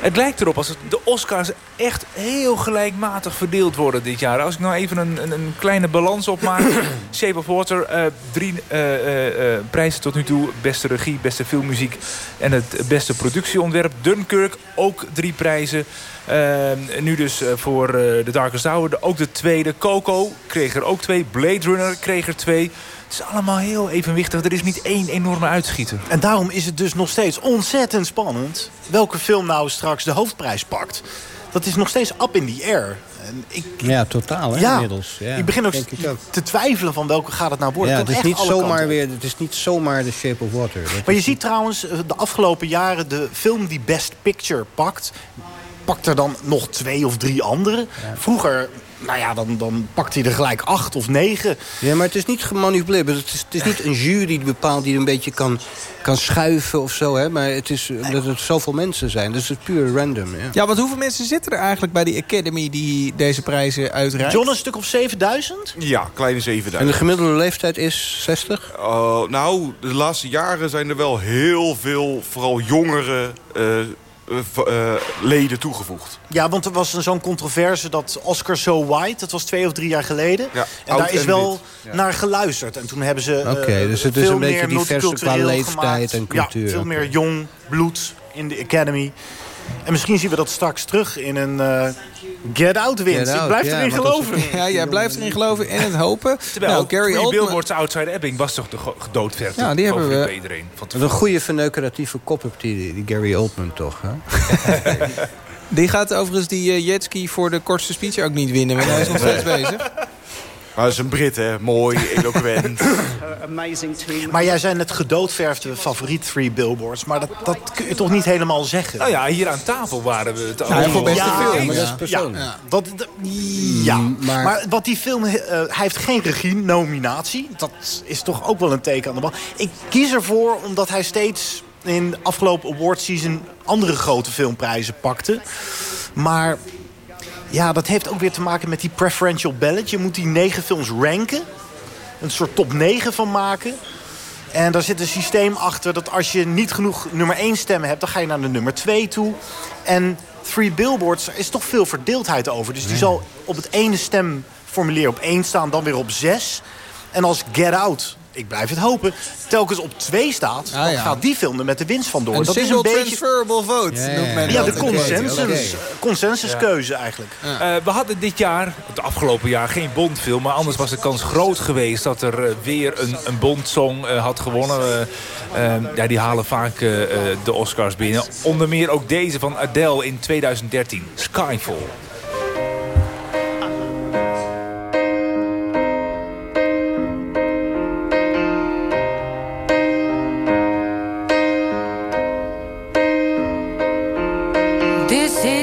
Speaker 5: Het lijkt erop als het de Oscars echt heel gelijkmatig verdeeld worden dit jaar. Als ik nou even een, een, een kleine balans opmaak. Shape of Water, eh, drie eh, eh, eh, prijzen tot nu toe. Beste regie, beste filmmuziek en het beste productieontwerp. Dunkirk, ook drie prijzen. Eh, nu dus eh, voor eh The Darkest Hour, de- ook de tweede. Coco kreeg er ook twee. Blade Runner kreeg er twee. Het is allemaal heel evenwichtig. Er is niet één enorme uitschieter.
Speaker 16: En daarom is het dus nog steeds ontzettend spannend... welke film nou straks de hoofdprijs pakt. Dat is nog steeds up in the air. En ik,
Speaker 15: Ja, totaal hè,
Speaker 16: ja,
Speaker 15: inmiddels. Ja,
Speaker 16: ik begin ook,
Speaker 15: denk ik ook.
Speaker 16: te twijfelen van welke gaat het nou worden.
Speaker 15: Ja,
Speaker 16: Het
Speaker 15: is, niet zomaar weer, het is niet zomaar The Shape of Water. Dat
Speaker 16: Maar je ziet trouwens eh, de afgelopen jaren de film die Best Picture pakt... pakt er dan nog twee of drie andere. Vroeger, nou ja, dan, dan pakt hij er gelijk acht of negen.
Speaker 15: Ja, maar het is niet gemanipuleerd. Het is, het is niet een jury die bepaalt die een beetje kan, kan schuiven of zo. Hè? Maar het is omdat het zoveel mensen zijn. Dus het is puur random. Ja.
Speaker 4: Ja, want hoeveel mensen zitten er eigenlijk bij die Academy... die deze prijzen uitreikt?
Speaker 16: John, een stuk of 7000?
Speaker 14: Ja, kleine
Speaker 15: En
Speaker 14: 7000.
Speaker 15: de gemiddelde leeftijd is 60?
Speaker 14: Uh, nou, de laatste jaren zijn er wel heel veel, vooral jongere eh, eh, eh, leden toegevoegd.
Speaker 16: Ja, want er was een- zo'n controverse dat Oscar So White... dat was twee of drie jaar geleden.
Speaker 14: Ja,
Speaker 16: en daar is
Speaker 14: en
Speaker 16: wel.
Speaker 14: Ja.
Speaker 16: naar geluisterd. En toen hebben ze eh,
Speaker 15: Oké, dus het is
Speaker 16: veel
Speaker 15: een beetje
Speaker 16: meer
Speaker 15: diverser qua leeftijd
Speaker 16: gemaakt.
Speaker 15: en cultuur,
Speaker 16: Ja, veel meer jong bloed in de Academy. En misschien zien we dat straks terug in een eh, Get Out winst.
Speaker 15: Get
Speaker 16: Ik blijf
Speaker 15: ja,
Speaker 16: erin
Speaker 15: is-
Speaker 16: geloven.
Speaker 4: Ja, jij blijft erin geloven en het hopen.
Speaker 5: Terwijl
Speaker 4: nou, Gary Oldman...
Speaker 5: Billboards Outside Ebbing was toch de ge- gedoodverd?
Speaker 4: Ja, die hebben we-
Speaker 5: bij iedereen.
Speaker 15: Een goede verneukeratieve kop hebt die, die Gary Oldman toch. Hè?
Speaker 4: Die gaat overigens die uh, jetski voor de kortste speech ook niet winnen. Want hij is nog steeds bezig.
Speaker 14: Maar dat is een Brit, hè. Mooi, eloquent.
Speaker 26: amazing team.
Speaker 16: Maar jij zei net gedoodverfde favoriet Three Billboards. Maar dat, dat kun je toch niet helemaal zeggen?
Speaker 5: Nou ja, hier aan tafel waren we het
Speaker 4: Ja,
Speaker 5: allemaal
Speaker 4: voor beste
Speaker 5: over
Speaker 4: film,
Speaker 15: dat is persoonlijk.
Speaker 16: Ja, dat, ja.
Speaker 15: maar-
Speaker 16: maar... wat die film... eh, hij heeft geen regie-nominatie. Dat is toch ook wel een teken aan de bal. Ik kies ervoor omdat hij steeds in de afgelopen awardseason... andere grote filmprijzen pakte. Maar ja, dat heeft ook weer te maken met die preferential ballot. Je moet die negen films ranken. Een soort top 9 van maken. En daar zit een systeem achter dat als je niet genoeg nummer 1 stemmen hebt... dan ga je naar de nummer 2 toe. En Three Billboards, er is toch veel verdeeldheid over. Dus die zal op het ene stemformulier op 1 staan, dan weer op 6. En als Get Out, ik blijf het hopen, telkens op 2 staat...
Speaker 4: Ah,
Speaker 16: dan
Speaker 4: ja.
Speaker 16: gaat die film er met de winst vandoor.
Speaker 4: Een
Speaker 16: dat is een beetje
Speaker 4: transferable vote noemt men
Speaker 16: ja,
Speaker 4: dat.
Speaker 16: de consensus,
Speaker 15: Oké.
Speaker 16: consensuskeuze eigenlijk.
Speaker 5: Eh, we hadden dit jaar, het afgelopen jaar, geen Bondfilm. Maar anders was de kans groot geweest dat er eh, weer een, een Bond-song eh, had gewonnen. Ja, die halen vaak de Oscars binnen. Onder meer ook deze van Adele in 2013, Skyfall.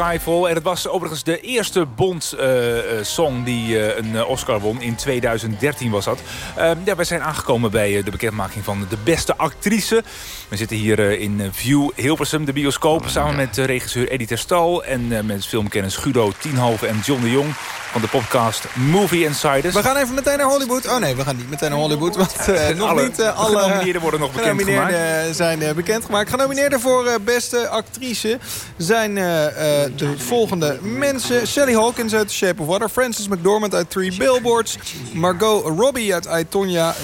Speaker 5: Skyfall. En het was overigens de eerste Bond-song die uh, een uh, Oscar won. In 2013 was dat. Uh, ja, wij zijn aangekomen bij de bekendmaking van de beste actrice. We zitten hier in View Hilversum, de bioscoop. Samen met regisseur Eddie Terstal. En met filmkennis Guido Tienhoven en John de Jong. Van de podcast Movie Insiders.
Speaker 4: We gaan even meteen naar Hollywood. Oh nee, we gaan niet meteen naar Hollywood. Want nog
Speaker 5: alle,
Speaker 4: niet alle
Speaker 5: genomineerden worden nog bekendgemaakt.
Speaker 4: zijn bekendgemaakt. Genomineerden voor beste actrice zijn uh, uh, de volgende mensen. Sally Hawkins uit Shape of Water. Frances McDormand uit Three Billboards. Margot Robbie uit I, Tonya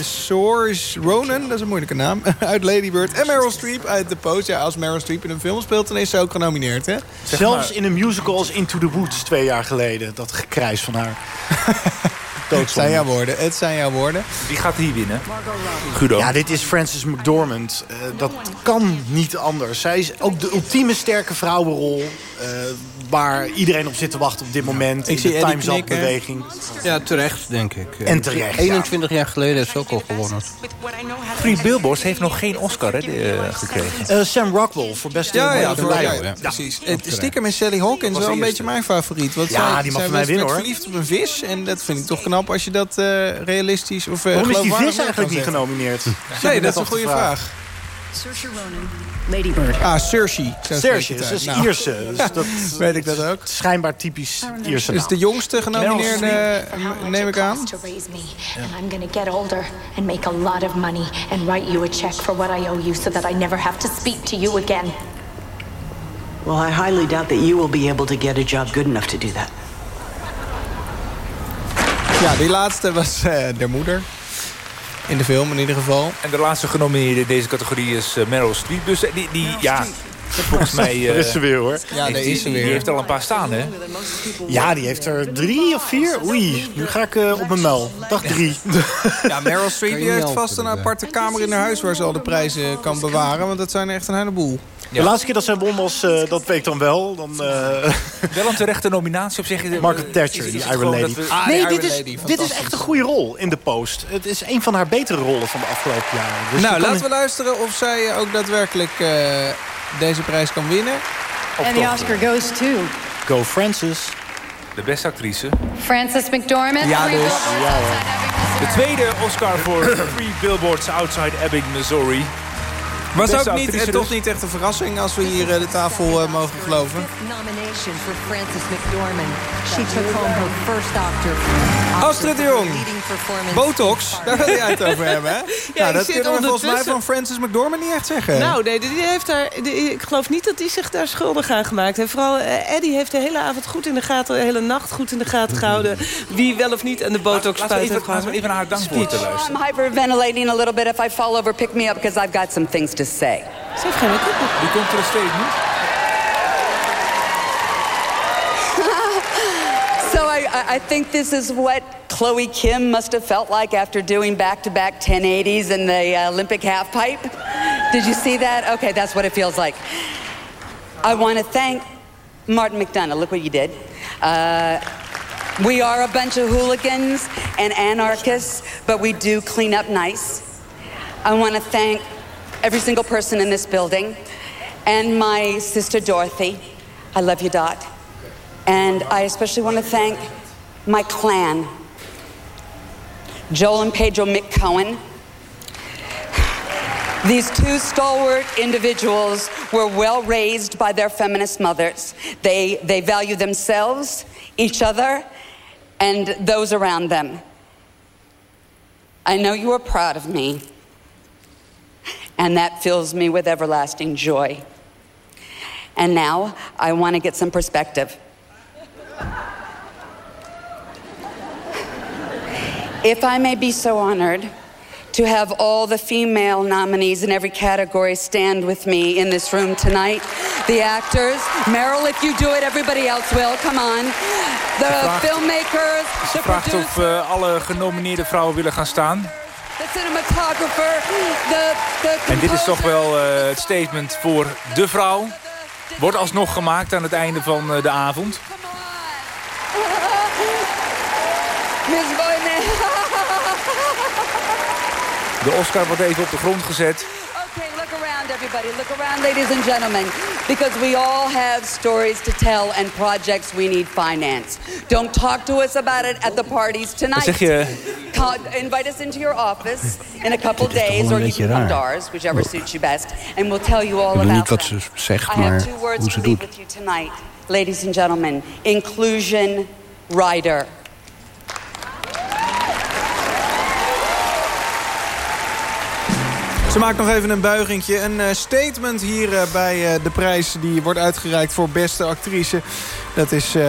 Speaker 4: Ronan. Dat is een moeilijke naam. uit Lady Bird. En Meryl Streep uit The Post. Ja, als Meryl Streep in een film speelt, dan is ze ook genomineerd. Hè?
Speaker 16: Zelfs in een musical als Into the Woods twee jaar geleden. Dat gekrijs van haar.
Speaker 4: Het zijn jouw woorden. Het zijn jouw woorden.
Speaker 5: Wie gaat hier winnen? Guido.
Speaker 16: Ja, dit is Frances McDormand. Uh, dat kan niet anders. Zij is ook de ultieme sterke vrouwenrol. Uh, waar iedereen op zit te wachten op dit moment.
Speaker 15: Ik
Speaker 16: in de Time's Up-beweging.
Speaker 15: Ja, terecht, denk ik.
Speaker 16: En terecht,
Speaker 15: 21 jaar geleden heeft ze ook al gewonnen.
Speaker 5: Three Billboards heeft nog geen Oscar hè, uh, gekregen.
Speaker 16: Uh, Sam Rockwell voor beste
Speaker 4: ja, ja, voor, ja, ja, precies. Het stiekem met Sally Hawkins wel een beetje mijn favoriet. Want
Speaker 16: ja,
Speaker 4: zij,
Speaker 16: die mag
Speaker 4: zij
Speaker 16: van mij winnen, hoor.
Speaker 4: verliefd op een vis. En dat vind ik toch knap als je dat uh, realistisch of uh,
Speaker 16: Waarom is die vis eigenlijk niet genomineerd?
Speaker 4: Nee, dat is een goede vraag.
Speaker 24: Saoirse Ronan, Lady Bird.
Speaker 4: Ah, Saoirse.
Speaker 16: Saoirse, dat is
Speaker 4: nou.
Speaker 16: Ierse. Dus dat
Speaker 4: weet ik dat ook.
Speaker 16: Schijnbaar typisch Ierse
Speaker 4: Is de jongste genomineerde, neem ik aan.
Speaker 21: And I'm gonna get older and make a lot of money and write you a check for what I owe you so that I never have to speak to you again.
Speaker 27: Well, I highly doubt that you will be able to get a job good enough to do that.
Speaker 4: Ja, die laatste was uh, de moeder. In de film in ieder geval.
Speaker 5: En de laatste genomineerde in deze categorie is uh, Meryl Streep. Dus die, die ja, volgens mij... Uh,
Speaker 16: is ze weer hoor.
Speaker 4: Ja, daar is ze weer.
Speaker 5: Die heeft al een paar staan hè?
Speaker 16: Ja, die heeft er drie of vier. Oei, nu ga ik uh, op mijn mel. Dag drie.
Speaker 4: Ja, Meryl Streep die heeft vast een aparte kamer in haar huis... waar ze al de prijzen kan bewaren. Want dat zijn echt een heleboel.
Speaker 16: Ja. De laatste keer dat zij won was, uh, dat weet ik dan wel. Dan, uh...
Speaker 5: Wel een terechte nominatie op zich.
Speaker 16: Margaret Thatcher, die Iron Lady.
Speaker 4: We... Ah,
Speaker 16: nee,
Speaker 4: Iron
Speaker 16: dit is,
Speaker 4: Lady,
Speaker 16: dit is echt een goede rol in de post. Het is een van haar betere rollen van de afgelopen jaren. Dus
Speaker 4: nou, laten we luisteren of zij ook daadwerkelijk uh, deze prijs kan winnen.
Speaker 24: And the Oscar goes to...
Speaker 16: Go Francis.
Speaker 5: De beste actrice.
Speaker 21: Frances McDormand.
Speaker 4: Ja, dus.
Speaker 16: Ja,
Speaker 5: de tweede Oscar voor Three Billboards Outside Ebbing, Missouri.
Speaker 4: Was ook niet, eh, toch niet echt een verrassing als we hier uh, de tafel uh, mogen geloven. Astrid de Jong. Botox, daar wil jij het over hebben, hè?
Speaker 18: ja,
Speaker 4: nou, dat kunnen we volgens mij van Frances McDormand niet echt zeggen.
Speaker 18: Nou, nee, die heeft daar, die, ik geloof niet dat hij zich daar schuldig aan gemaakt heeft. Vooral uh, Eddie heeft de hele avond goed in de gaten, de hele nacht goed in de gaten gehouden. Wie wel of niet aan de botox
Speaker 5: Laat, laten we even, laten we even naar haar dankwoord te luisteren.
Speaker 24: I'm hyperventilating a little bit. If I fall over, pick me up because I've got some things to say.
Speaker 18: Ze heeft geen make-up.
Speaker 5: Wie komt er een statement?
Speaker 24: so I, I think this is what Chloe Kim must have felt like after doing back-to-back 1080s in the uh, Olympic halfpipe. Did you see that? Okay, that's what it feels like. I want to thank Martin McDonough. Look what you did. Uh, we are a bunch of hooligans and anarchists, but we do clean up nice. I want to thank every single person in this building and my sister Dorothy. I love you, Dot. And I especially want to thank my clan Joel and Pedro McCohen. These two stalwart individuals were well raised by their feminist mothers. They, they value themselves, each other, and those around them. I know you are proud of me, and that fills me with everlasting joy. And now I want to get some perspective. If I may be so honored to have all the female nominees in every category stand with me in this room tonight. The actors, Meryl, if you do it, everybody else will. Come on. The filmmakers,
Speaker 5: Ze vraagt of uh, alle genomineerde vrouwen willen gaan staan.
Speaker 24: Cinematographer, the, the
Speaker 5: En dit is toch wel uh, het statement voor de vrouw. Wordt alsnog gemaakt aan het einde van uh, de avond.
Speaker 24: Miss Boyman.
Speaker 5: De Oscar wordt even op de grond gezet.
Speaker 24: okay, look around. everybody. Look around, ladies and gentlemen, because we all have stories to tell and projects we need finance. Don't talk to us about it at the parties
Speaker 5: Wat
Speaker 24: tonight.
Speaker 5: zeg je?
Speaker 24: Invite us into your office in a couple days, or you can come to ours, whichever suits you best, and we'll tell you all
Speaker 15: Ik bedoel niet
Speaker 24: about
Speaker 15: wat ze zegt,
Speaker 24: I have
Speaker 15: maar
Speaker 24: two words
Speaker 15: hoe
Speaker 24: to
Speaker 15: ze
Speaker 24: leave
Speaker 15: doet.
Speaker 24: with you tonight, ladies and gentlemen. Inclusion Rider.
Speaker 4: Ze maakt nog even een buigingje. Een eh, statement hier eh, bij eh, de prijs die wordt uitgereikt voor beste actrice. Dat is eh,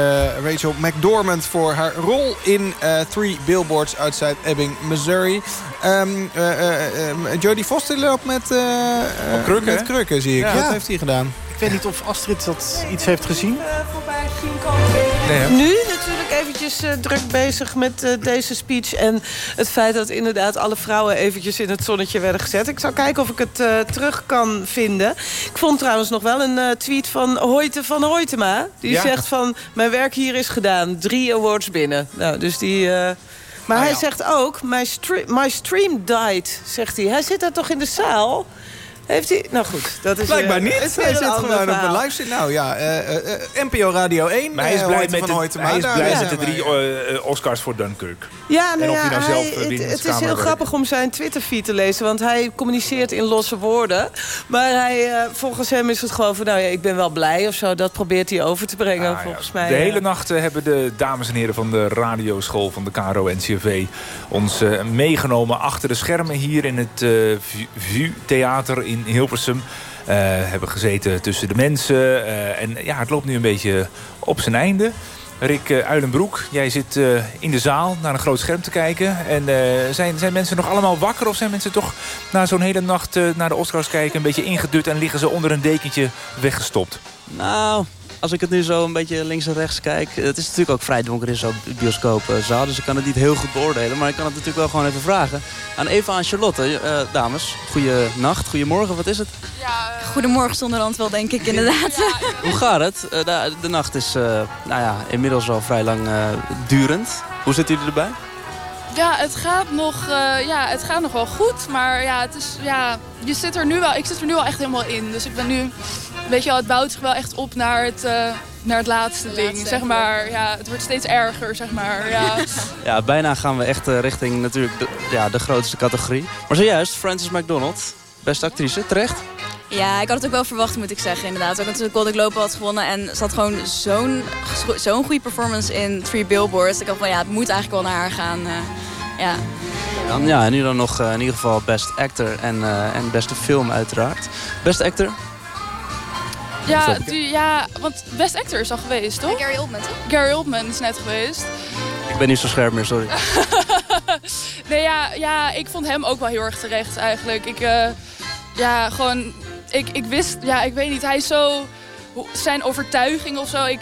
Speaker 4: Rachel McDormand voor haar rol in eh, Three Billboards Outside Ebbing, Missouri. Ehm eh, eh, eh, Jodie Foster loopt met,
Speaker 16: krukken,
Speaker 4: met krukken, zie ik.
Speaker 16: Ja.
Speaker 4: Wat heeft hij gedaan?
Speaker 16: Ik weet niet of Astrid dat iets heeft gezien.
Speaker 4: Nee?
Speaker 18: Nu natuurlijk eventjes eh, druk bezig met eh, deze speech... en het feit dat inderdaad alle vrouwen eventjes in het zonnetje werden gezet. Ik zal kijken of ik het eh, terug kan vinden. Ik vond trouwens nog wel een tweet van Hoyte van Hoytema. Die
Speaker 28: Ja.
Speaker 18: zegt van, mijn werk hier is gedaan. Drie awards binnen. Nou, dus die... maar
Speaker 4: Ah,
Speaker 18: hij
Speaker 4: ja.
Speaker 18: zegt ook, my, stre my stream died, zegt hij. Hij zit daar toch in de zaal? Heeft hij... Nou goed, dat is...
Speaker 4: Blijkbaar
Speaker 18: eh,
Speaker 4: niet. Hij zit gewoon op een live zit. Nou ja, eh, eh, eh, NPO Radio 1.
Speaker 5: Maar hij is blij met
Speaker 4: van
Speaker 5: de, hij is blij met de drie Oscars voor Dunkirk.
Speaker 18: Ja, nou ja,
Speaker 5: nou
Speaker 18: hij- het, is heel grappig om zijn Twitterfeed te lezen... want hij communiceert in losse woorden. Maar hij, volgens hem is het gewoon van... nou ja, ik ben wel blij of zo. Dat probeert hij over te brengen, volgens mij.
Speaker 5: De hele nacht hebben de dames en heren van de radioschool van de KRO-NCRV... ons meegenomen achter de schermen hier in het eh VU Theater in Hilversum. Eh, hebben gezeten tussen de mensen. eh, en ja, het loopt nu een beetje op zijn einde. Rick eh, Uilenbroek, jij zit in de zaal naar een groot scherm te kijken. En zijn, zijn mensen nog allemaal wakker? Of zijn mensen toch na zo'n hele nacht naar de Oscars kijken... een beetje ingedut en liggen ze onder een dekentje weggestopt?
Speaker 28: Nou, als ik het nu zo een beetje links en rechts kijk... Het is natuurlijk ook vrij donker in zo'n bioscoopzaal... dus ik kan het niet heel goed beoordelen. Maar ik kan het natuurlijk wel gewoon even vragen. Aan Eva en Charlotte, eh, dames. Goeie nacht, goedemorgen, wat is het?
Speaker 29: Goedemorgen Zonderland wel, denk ik inderdaad.
Speaker 28: Hoe gaat het? Eh, de, de nacht is eh, nou ja, inmiddels al vrij lang eh, durend. Hoe zitten jullie erbij?
Speaker 30: Ja, het gaat nog, eh, ja, het gaat nog wel goed. Maar ja, het is, ja, je zit er nu wel, ik zit er nu wel echt helemaal in. Dus ik ben nu, weet je wel, het bouwt zich wel echt op naar het, eh, naar het laatste ding.
Speaker 29: laatste
Speaker 30: zeg maar, ja, het wordt steeds erger, zeg maar. Ja.
Speaker 28: Ja, bijna gaan we echt eh, richting natuurlijk de, ja, de grootste categorie. Maar zojuist, Frances McDonald, beste actrice, terecht.
Speaker 29: Ja, ik had het ook wel verwacht, moet ik zeggen, inderdaad. Ook natuurlijk Golden Globe had gewonnen en ze had gewoon zo'n zo'n goede performance in Three Billboards. Ik dacht van ja, het moet eigenlijk wel naar haar gaan. eh, ja.
Speaker 28: Dan, ja, en nu dan nog in ieder geval best actor en, eh, en beste film uiteraard. Beste actor?
Speaker 30: Ja, die, ja, want Best Actor is al geweest, toch?
Speaker 29: Gary Oldman, toch?
Speaker 30: Gary Oldman is net geweest.
Speaker 28: Ik ben niet zo scherp meer, sorry.
Speaker 30: Nee, ja, ja, ik vond hem ook wel heel erg terecht eigenlijk. Ik, eh, ja, gewoon, ik, ik wist, ja, ik weet niet, hij is zo, zijn overtuiging of zo, ik,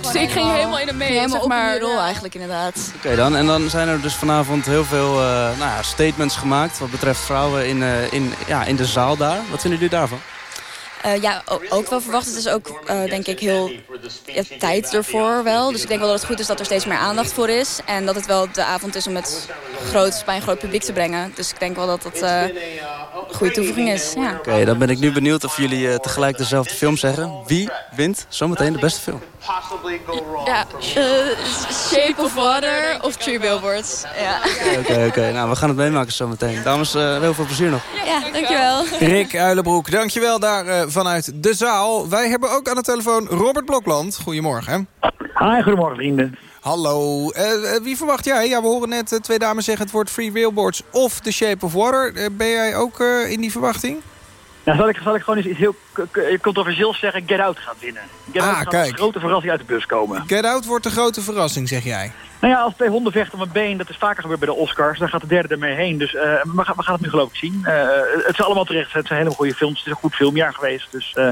Speaker 30: dus ik ging helemaal in hem mee,
Speaker 29: helemaal
Speaker 30: zeg maar.
Speaker 29: rol eigenlijk, inderdaad.
Speaker 28: Oké dan, en dan zijn er dus vanavond heel veel eh, nou ja, statements gemaakt... wat betreft vrouwen in, eh, in, ja, in de zaal daar. Wat vinden jullie daarvan?
Speaker 29: Eh, ja, ook wel verwacht. Het is ook, eh, denk ik, heel tijd ervoor wel. Dus ik denk wel dat het goed is dat er steeds meer aandacht voor is. En dat het wel de avond is om het groot, bij een groot publiek te brengen. Dus ik denk wel dat dat eh, een goede toevoeging is. Ja.
Speaker 28: Oké, dan ben ik nu benieuwd of jullie tegelijk dezelfde film zeggen. Wie wint zometeen de beste film?
Speaker 30: Ja, eh, Shape of Water of Three Billboards. Ja,
Speaker 28: Oké, oké. Nou, we gaan het meemaken zometeen. Dames, eh, heel veel plezier nog.
Speaker 29: ja dankjewel.
Speaker 4: Rick Uilenbroek, dankjewel daar eh, vanuit de zaal. Wij hebben ook aan de telefoon Robert Blokland. Goedemorgen.
Speaker 31: Hi, goedemorgen vrienden.
Speaker 4: Hallo. Wie verwacht jij? Ja, we horen net twee dames zeggen het wordt Free Billboards of The Shape of Water. Ben jij ook eh, in die verwachting?
Speaker 31: Nou, zal ik, zal ik gewoon eens iets heel controversieels zeggen? Get Out gaat winnen. Get Out
Speaker 4: Ah,
Speaker 31: gaat
Speaker 4: kijk.
Speaker 31: als grote verrassing uit de bus komen.
Speaker 4: Get Out wordt de grote verrassing, zeg jij.
Speaker 31: Nou ja, als twee honden vechten om een been, dat is vaker gebeurd bij de Oscars. Dan gaat de derde ermee heen. Dus eh, we, gaan, we gaan het nu geloof ik zien. Eh, het is allemaal terecht. Het zijn hele goede films. Het is een goed filmjaar geweest. Dus eh,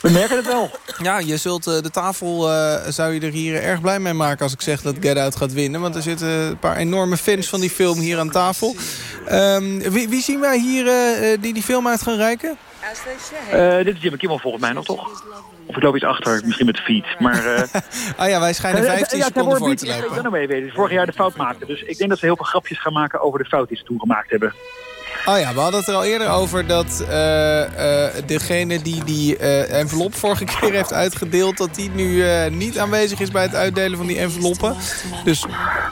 Speaker 31: we merken het wel.
Speaker 4: Ja, je zult de tafel, zou je er hier erg blij mee maken als ik zeg dat Get Out gaat winnen. Want er zitten een paar enorme fans van die film hier aan tafel. Ehm, wie, wie zien wij hier die die film uit gaan reiken?
Speaker 31: Eh, dit is Jimmy Kimmel volgens mij nog, toch? Of ik loop iets achter, misschien met de fiets. Maar, eh,
Speaker 4: Ah ja, wij schijnen
Speaker 31: Eh,
Speaker 4: 15
Speaker 31: ja,
Speaker 4: seconden voor te lopen.
Speaker 31: dan nou mee weten. Vorig jaar de fout maakten. Dus ik denk dat ze heel veel grapjes gaan maken over de fout die ze toen gemaakt hebben.
Speaker 4: Oh ja, we hadden het er al eerder over dat eh, eh, degene die die eh, envelop vorige keer heeft uitgedeeld... dat die nu niet aanwezig is bij het uitdelen van die enveloppen. Dus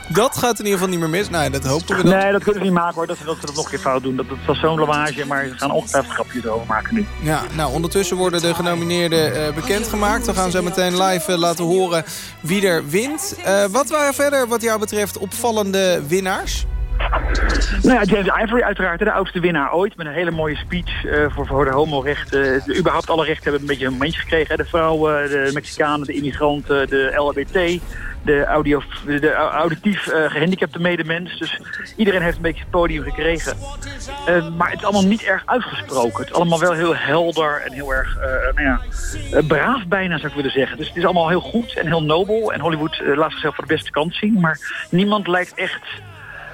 Speaker 4: dat gaat in ieder geval niet meer mis. Nou, dat hopen we dan.
Speaker 31: Nee, dat kunnen we niet maken hoor, dat, ze- dat nog een keer fout doen. Dat, dat was zo'n lavage, maar ze gaan ongetwijfeld grapjes over maken nu.
Speaker 4: Ja, nou, ondertussen worden de genomineerden bekendgemaakt. We gaan zo meteen live laten horen wie er wint. Wat waren verder wat jou betreft opvallende winnaars?
Speaker 31: Nou ja, James Ivory uiteraard, de oudste winnaar ooit. Met een hele mooie speech eh, voor, voor de homorechten. De- überhaupt alle rechten hebben een beetje een momentje gekregen. De vrouwen, de Mexicanen, de immigranten, de LHBT. De, audio, de auditief eh, gehandicapte medemens. Dus iedereen heeft een beetje het podium gekregen. Eh, maar het is allemaal niet erg uitgesproken. Het is allemaal wel heel helder en heel erg eh, nou ja, eh, braaf bijna zou ik willen zeggen. Dus het is allemaal heel goed en heel nobel. En Hollywood eh, laat zichzelf voor de beste kant zien. Maar niemand lijkt echt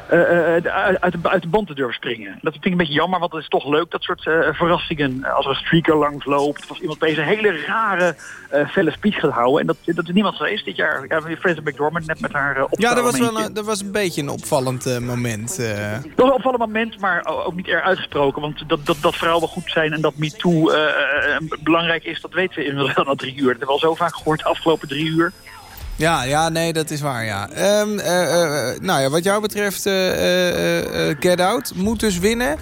Speaker 31: eh, eh, de- uit, de, uit de band te durven springen. Dat vind ik een beetje jammer, want het is toch leuk, dat soort eh, verrassingen. Als er een streaker langs loopt, of als iemand een hele rare, eh, felle speech gaat houden. En dat, dat is niemand geweest dit jaar. Ja, Frances McDormand net met haar uh,
Speaker 4: Ja, dat was, wel een, dat was een beetje een opvallend eh, moment. eh.
Speaker 31: Dat was een opvallend moment, maar ook niet erg uitgesproken. Want dat, dat, dat vrouwen goed zijn en dat MeToo eh, eh, belangrijk is, dat weten we inmiddels wel na drie uur. Dat hebben we al zo vaak gehoord de afgelopen drie uur.
Speaker 4: Ja, ja, nee, dat is waar, ja. Ehm, eh, eh, nou ja, wat jou betreft, eh, eh, eh, Get Out moet dus winnen.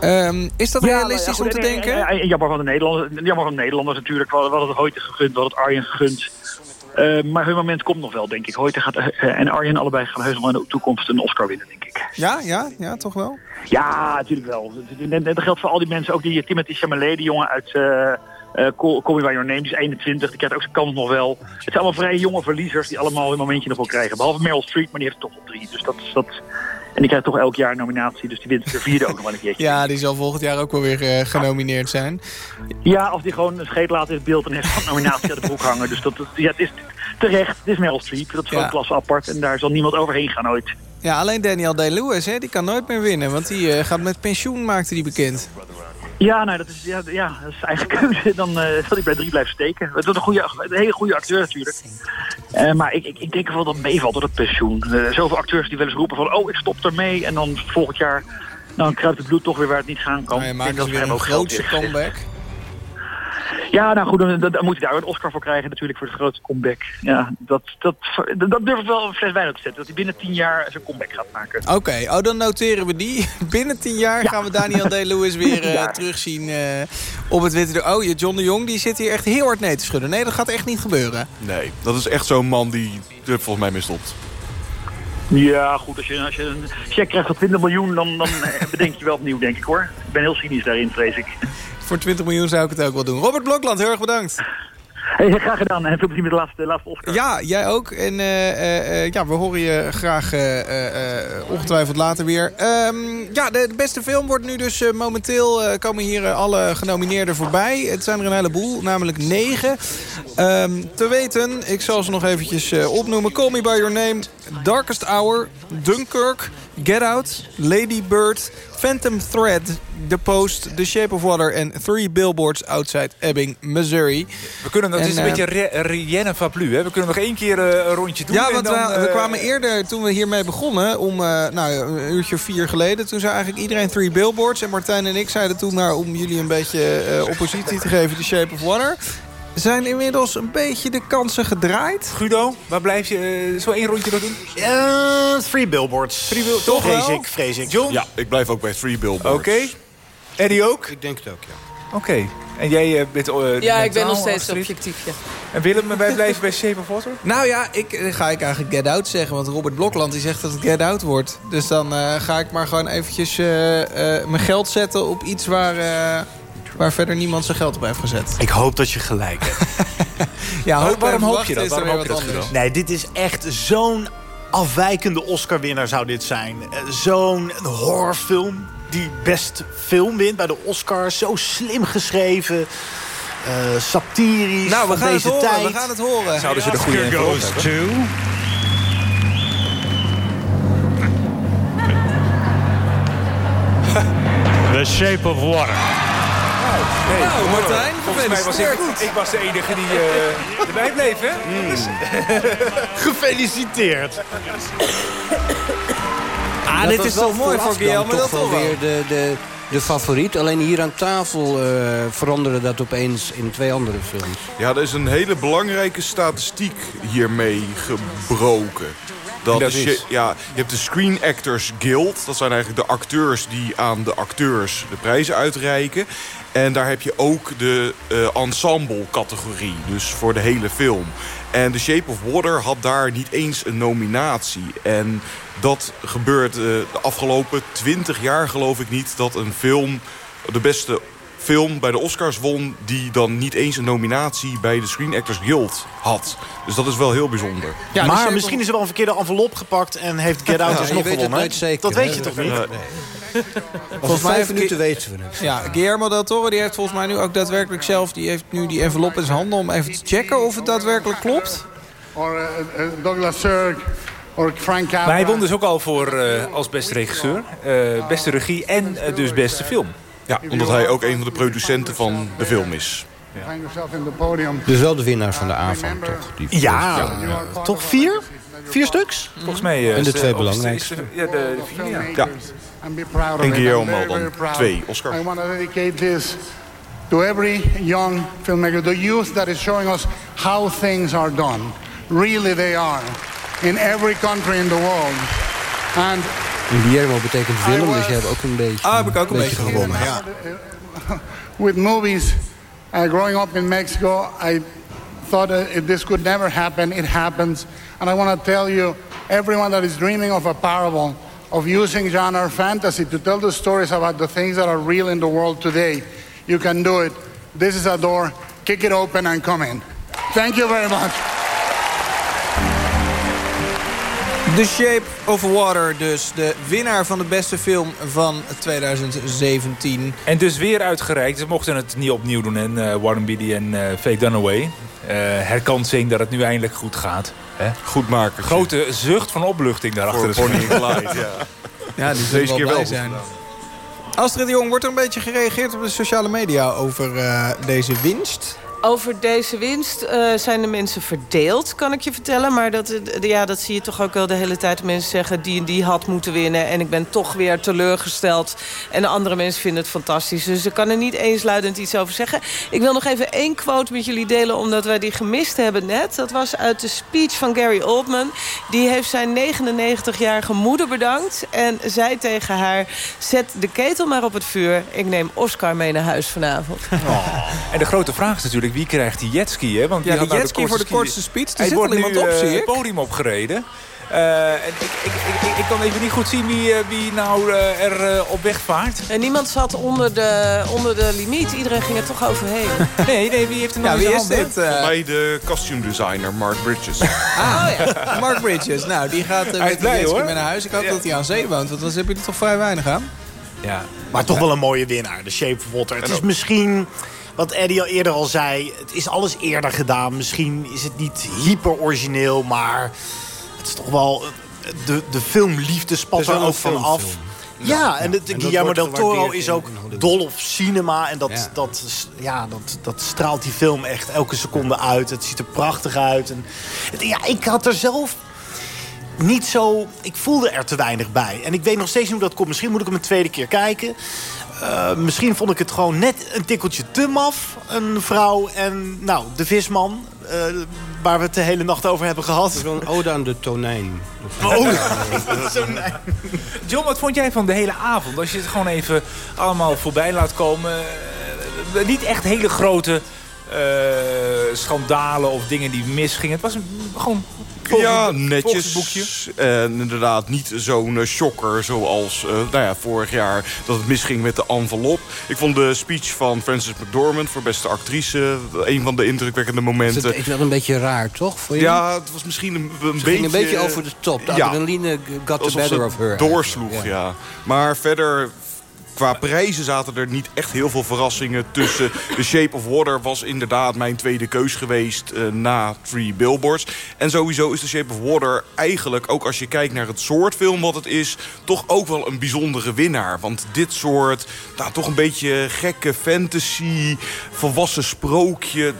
Speaker 4: Ehm, is dat
Speaker 31: Ja,
Speaker 4: realistisch om te
Speaker 31: en-
Speaker 4: denken?
Speaker 31: en- en Jammer van de Nederlanders, jammer van de Nederlanders natuurlijk. We hadden het Hoyte gegund, we hadden het Arjen gegund. Eh, maar hun moment komt nog wel, denk ik. Hoyte gaat, eh, en Arjen allebei gaan heus nog in de toekomst een Oscar winnen, denk ik.
Speaker 4: Ja, ja, ja, toch wel?
Speaker 31: Ja, natuurlijk wel. Dat- Dat geldt voor al die mensen. Ook die Timothy Chalamet, die jongen uit Call, Call Me By Your Name, die is 21. Die krijgt ook zijn kans nog wel. Het zijn allemaal vrij jonge verliezers die allemaal hun momentje nog wel krijgen. Behalve Meryl Streep, maar die heeft toch al drie. Dus dat, is- dat, en die krijgt toch elk jaar een nominatie. Dus die wint de vierde ook nog wel een keertje.
Speaker 4: Ja, die zal volgend jaar ook wel weer eh, genomineerd zijn.
Speaker 31: Ja, of die gewoon een scheet laat in het beeld en heeft een nominatie uit de broek hangen. Dus dat, ja, het is terecht. Het is Meryl Streep. Dat is gewoon
Speaker 4: Ja.
Speaker 31: klasse apart. En daar zal niemand overheen gaan ooit.
Speaker 4: Ja, alleen Daniel Day-Lewis, hè, die kan nooit meer winnen. Want die eh, gaat met pensioen, maakte die bekend.
Speaker 31: Ja, nou, dat is, ja, ja, dat is eigen keuze. Dan eh, zal hij bij drie blijven steken. Het is een, goede, een hele goede acteur natuurlijk. Eh, maar ik, ik, ik denk wel dat het meevalt door het pensioen. Eh, zoveel acteurs die wel eens roepen van... oh, ik stop ermee. En dan volgend jaar... dan kruipt het bloed toch weer waar het niet gaan kan.
Speaker 4: Nou, je
Speaker 31: Ik
Speaker 4: maakt weer een grootste
Speaker 31: is. Ja, nou goed, dan, dan, dan moet hij daar een Oscar voor krijgen natuurlijk voor de grootste comeback. Ja, dat, dat, dat, dat durf ik wel een fles wijn op te zetten. Dat hij binnen tien jaar zijn comeback gaat maken.
Speaker 4: Oké, oh, dan noteren we die. Binnen tien jaar gaan we Daniel Day-Lewis weer eh, terugzien eh, op het witte... Oh, je John de Jong die zit hier echt heel hard nee te schudden. Nee, dat gaat echt niet gebeuren.
Speaker 14: Nee, dat is echt zo'n man die er volgens mij mee stopt.
Speaker 31: Ja, goed, als je, als je een check krijgt van 20 miljoen, dan, dan bedenk je wel opnieuw, denk ik hoor. Ik ben heel cynisch daarin, vrees ik.
Speaker 4: Voor 20 miljoen zou ik het ook wel doen. Robert Blokland, heel erg bedankt.
Speaker 31: Hey, graag gedaan en veel plezier met de laatste, de laatste Oscar.
Speaker 4: Ja, jij ook. En eh, eh, eh, ja, we horen je graag ongetwijfeld later weer. Ehm, ja, de, beste film wordt nu dus momenteel... komen hier alle genomineerden voorbij. Het zijn er een heleboel, namelijk negen. Ehm, te weten, ik zal ze nog eventjes opnoemen. Call Me By Your Name, Darkest Hour, Dunkirk, Get Out, Lady Bird... Phantom Thread, The Post, The Shape of Water... en Three Billboards Outside Ebbing, Missouri.
Speaker 5: We kunnen,
Speaker 4: En,
Speaker 5: is een
Speaker 4: eh,
Speaker 5: beetje Rienne van Plu. Hè? We kunnen nog één keer eh, een rondje doen.
Speaker 4: Ja,
Speaker 5: en
Speaker 4: want
Speaker 5: dan,
Speaker 4: we, we
Speaker 5: eh,
Speaker 4: kwamen eerder, toen we hiermee begonnen, om nou, een uurtje of vier geleden... toen zei eigenlijk iedereen Three Billboards. En Martijn en ik zeiden toen, nou, om jullie een beetje oppositie te geven... The Shape of Water. Zijn inmiddels een beetje de kansen gedraaid.
Speaker 5: Guido, waar blijf je? eh, zo één rondje nog doen?
Speaker 16: Eh, three billboards.
Speaker 5: Three bill- toch
Speaker 16: vrees
Speaker 5: wel?
Speaker 16: ik, vrees ik.
Speaker 5: John?
Speaker 14: Ja, ik blijf ook bij Three Billboards.
Speaker 5: Oké. Eddie ook?
Speaker 15: Ik denk het ook, ja.
Speaker 5: Oké. En jij eh, bent...
Speaker 18: Ja, ik ben nog steeds
Speaker 5: Astrid?
Speaker 18: objectief, ja.
Speaker 5: En Willem, wij blijven bij Shape of Water?
Speaker 4: Nou ja, ik, ga ik eigenlijk Get Out zeggen. Want Robert Blokland die zegt dat het Get Out wordt. Dus dan eh, ga ik maar gewoon eventjes eh, eh, mijn geld zetten op iets waar... Waar verder niemand zijn geld op heeft gezet.
Speaker 16: Ik hoop dat je gelijk hebt.
Speaker 4: Ja,
Speaker 16: waarom hoop je dat? Waarom hoop je dat. Nee, dit is echt zo'n afwijkende Oscar-winnaar zou dit zijn. Eh, Zo'n horrorfilm die best film wint bij de Oscars. Zo slim geschreven. eh, satirisch
Speaker 4: Nou, we
Speaker 16: van
Speaker 4: gaan het
Speaker 16: deze
Speaker 4: horen,
Speaker 16: tijd.
Speaker 4: we gaan het horen.
Speaker 5: Zouden ze de goede
Speaker 32: Oscar
Speaker 5: envelop
Speaker 32: goes
Speaker 5: hebben?
Speaker 32: The Shape of Water.
Speaker 4: Nou, Martijn,
Speaker 5: volgens mij was ik,
Speaker 4: gefeliciteerd.
Speaker 5: ik was de enige die eh, erbij bleef, hè? Dus-
Speaker 16: Gefeliciteerd.
Speaker 15: Ah,
Speaker 4: dit
Speaker 15: dit
Speaker 4: is wel mooi voor Guillaume, dat
Speaker 15: wel
Speaker 4: toch wel.
Speaker 15: weer de, de de favoriet. Alleen hier aan tafel uh, veranderde dat opeens in twee andere films.
Speaker 14: Ja, er is een hele belangrijke statistiek hiermee gebroken. Dat,
Speaker 15: dat
Speaker 14: is,
Speaker 15: is?
Speaker 14: Je, ja, je hebt de Screen Actors Guild. Dat zijn eigenlijk de acteurs die aan de acteurs de prijzen uitreiken. En daar heb je ook de uh, ensemble-categorie. Dus voor de hele film. En The Shape of Water had daar niet eens een nominatie. En dat gebeurt uh, de afgelopen twintig jaar geloof ik niet... dat een film de beste film bij de Oscars won... die dan niet eens een nominatie bij de Screen Actors Guild had. Dus dat is wel heel bijzonder.
Speaker 16: Ja, maar misschien is er wel een verkeerde envelop gepakt... en heeft Get Out
Speaker 15: Ja,
Speaker 16: dus nog gewonnen.
Speaker 15: zeker,
Speaker 16: dat weet
Speaker 15: hè?
Speaker 16: je toch niet?
Speaker 14: Nee.
Speaker 15: Over vijf
Speaker 4: mij-
Speaker 15: minuten weten we het.
Speaker 4: Ja, Guillermo del Toro die heeft volgens mij nu ook daadwerkelijk zelf... die heeft nu die envelop in zijn handen om even te checken of het daadwerkelijk klopt.
Speaker 33: Or uh, Douglas Sirk or Frank Capra.
Speaker 5: Maar hij won dus ook al voor eh, als beste regisseur, eh, beste regie en dus beste film.
Speaker 14: Ja, omdat hij ook een van de producenten van de film is.
Speaker 15: Dus wel de winnaar van de avond, toch? Die
Speaker 16: Ja, toch vier? Vier stuks?
Speaker 5: Volgens mij... eh,
Speaker 15: En de twee belangrijkste.
Speaker 5: Ja, de, de vier, ja.
Speaker 14: Ja. En. Guillermo dan twee Oscars.
Speaker 33: I want to dedicate this to every young filmmaker, the youth that is showing us how things are done. Really they are. In every country in the world. And
Speaker 15: En Guillermo betekent Willem, dus je hebt ook een beetje,
Speaker 4: Ah, heb ik ook een beetje
Speaker 15: gewonnen.
Speaker 4: gewonnen, ja.
Speaker 33: with movies, uh, growing up in Mexico, I thought uh, this could never happen. It happens. And I want to tell you, everyone that is dreaming of a parable, of using genre fantasy to tell the stories about the things that are real in the world today, you can do it. This is a door. Kick it open and come in. Thank you very much.
Speaker 4: The Shape of Water dus. De winnaar van de beste film van 2017.
Speaker 5: En dus weer uitgereikt. Ze mochten het niet opnieuw doen. En eh, Warren Beatty en eh Faye Dunaway. Eh herkansing dat het nu eindelijk goed gaat. Hè?
Speaker 14: Goed maken.
Speaker 5: Grote zucht van opluchting daarachter.
Speaker 14: Voor Bonnie and Clyde, ja.
Speaker 4: Ja, die
Speaker 14: Deze
Speaker 4: zullen wel
Speaker 14: keer
Speaker 4: blij
Speaker 14: wel
Speaker 4: zijn. Astrid de Jong, wordt er een beetje gereageerd op de sociale media over eh, deze winst?
Speaker 18: Over deze winst eh, zijn de mensen verdeeld, kan ik je vertellen. Maar dat, eh, ja, dat zie je toch ook wel de hele tijd. Mensen zeggen, die en die had moeten winnen. En ik ben toch weer teleurgesteld. En de andere mensen vinden het fantastisch. Dus ik kan er niet eensluidend iets over zeggen. Ik wil nog even één quote met jullie delen... omdat wij die gemist hebben net. Dat was uit de speech van Gary Oldman. Die heeft zijn 99-jarige moeder bedankt. En zei tegen haar... zet de ketel maar op het vuur. Ik neem Oscar mee naar huis vanavond.
Speaker 5: En de grote vraag is natuurlijk, wie krijgt die jetski? Hè? Want
Speaker 4: Ja,
Speaker 5: die
Speaker 4: die
Speaker 5: had nou
Speaker 4: jetski voor de kortste speech. Er
Speaker 5: Hij
Speaker 4: zit
Speaker 5: wordt
Speaker 4: al
Speaker 5: nu
Speaker 4: iemand op, zie ik.
Speaker 5: het podium opgereden. Eh, en ik, ik, ik, ik, kan even niet goed zien wie, eh, wie nou eh, er op weg vaart.
Speaker 18: En niemand zat onder de, onder de limiet. Iedereen ging er toch overheen.
Speaker 5: Nee, nee, wie heeft er nog
Speaker 4: Ja,
Speaker 5: in
Speaker 4: wie is
Speaker 5: handen?
Speaker 4: dit?
Speaker 14: Voor mij de costume designer Mark Bridges.
Speaker 4: Ah, ja. Mark Bridges. Nou, die gaat met de jetski naar huis. Ik hoop
Speaker 5: Ja.
Speaker 4: dat hij aan zee woont, want anders heb je er toch vrij weinig aan.
Speaker 5: Ja.
Speaker 16: Maar toch wel een mooie winnaar, de Shape of Water. Het is misschien, wat Eddie al eerder al zei... het is alles eerder gedaan. Misschien is het niet hyper origineel, maar... het is toch wel... De, de filmliefde spat er ook van af. Ja, en, het,
Speaker 15: En dat
Speaker 16: Guillermo del Toro is ook dol op cinema. En dat,
Speaker 15: Ja.
Speaker 16: dat, ja, dat, dat straalt die film echt elke seconde uit. Het ziet er prachtig uit. En, het- ja, ik had er zelf niet zo... Ik voelde er te weinig bij. En ik weet nog steeds niet hoe dat komt. Misschien moet ik hem een tweede keer kijken. Eh, misschien vond ik het gewoon net een tikkeltje te maf. Een vrouw en nou, de visman. eh, waar we het de hele nacht over hebben gehad.
Speaker 15: Zo'n ode aan de tonijn.
Speaker 16: Oh, zo nee.
Speaker 5: John, wat vond jij van de hele avond? Als je het gewoon even allemaal voorbij laat komen. eh, niet echt hele grote eh, schandalen of dingen die misgingen. Het was een, gewoon
Speaker 14: Ja, netjes.
Speaker 5: het boekje.
Speaker 14: En inderdaad niet zo'n eh, shocker zoals eh, nou ja, vorig jaar dat het misging met de envelop. Ik vond de speech van Frances McDormand voor beste actrice een van de indrukwekkende
Speaker 15: Dus
Speaker 14: momenten.
Speaker 15: het is wel een beetje raar, toch? Voor?
Speaker 14: Ja, het was misschien een, een
Speaker 15: Ze
Speaker 14: beetje...
Speaker 15: ging een beetje over de top. De
Speaker 14: Ja.
Speaker 15: adrenaline got the better of her.
Speaker 14: doorsloeg, ja. Maar verder, qua prijzen zaten er niet echt heel veel verrassingen tussen. The Shape of Water was inderdaad mijn tweede keus geweest eh, na Three Billboards. En sowieso is The Shape of Water eigenlijk, ook als je kijkt naar het soort film wat het is... toch ook wel een bijzondere winnaar. Want dit soort, nou, toch een beetje gekke fantasy, volwassen sprookje...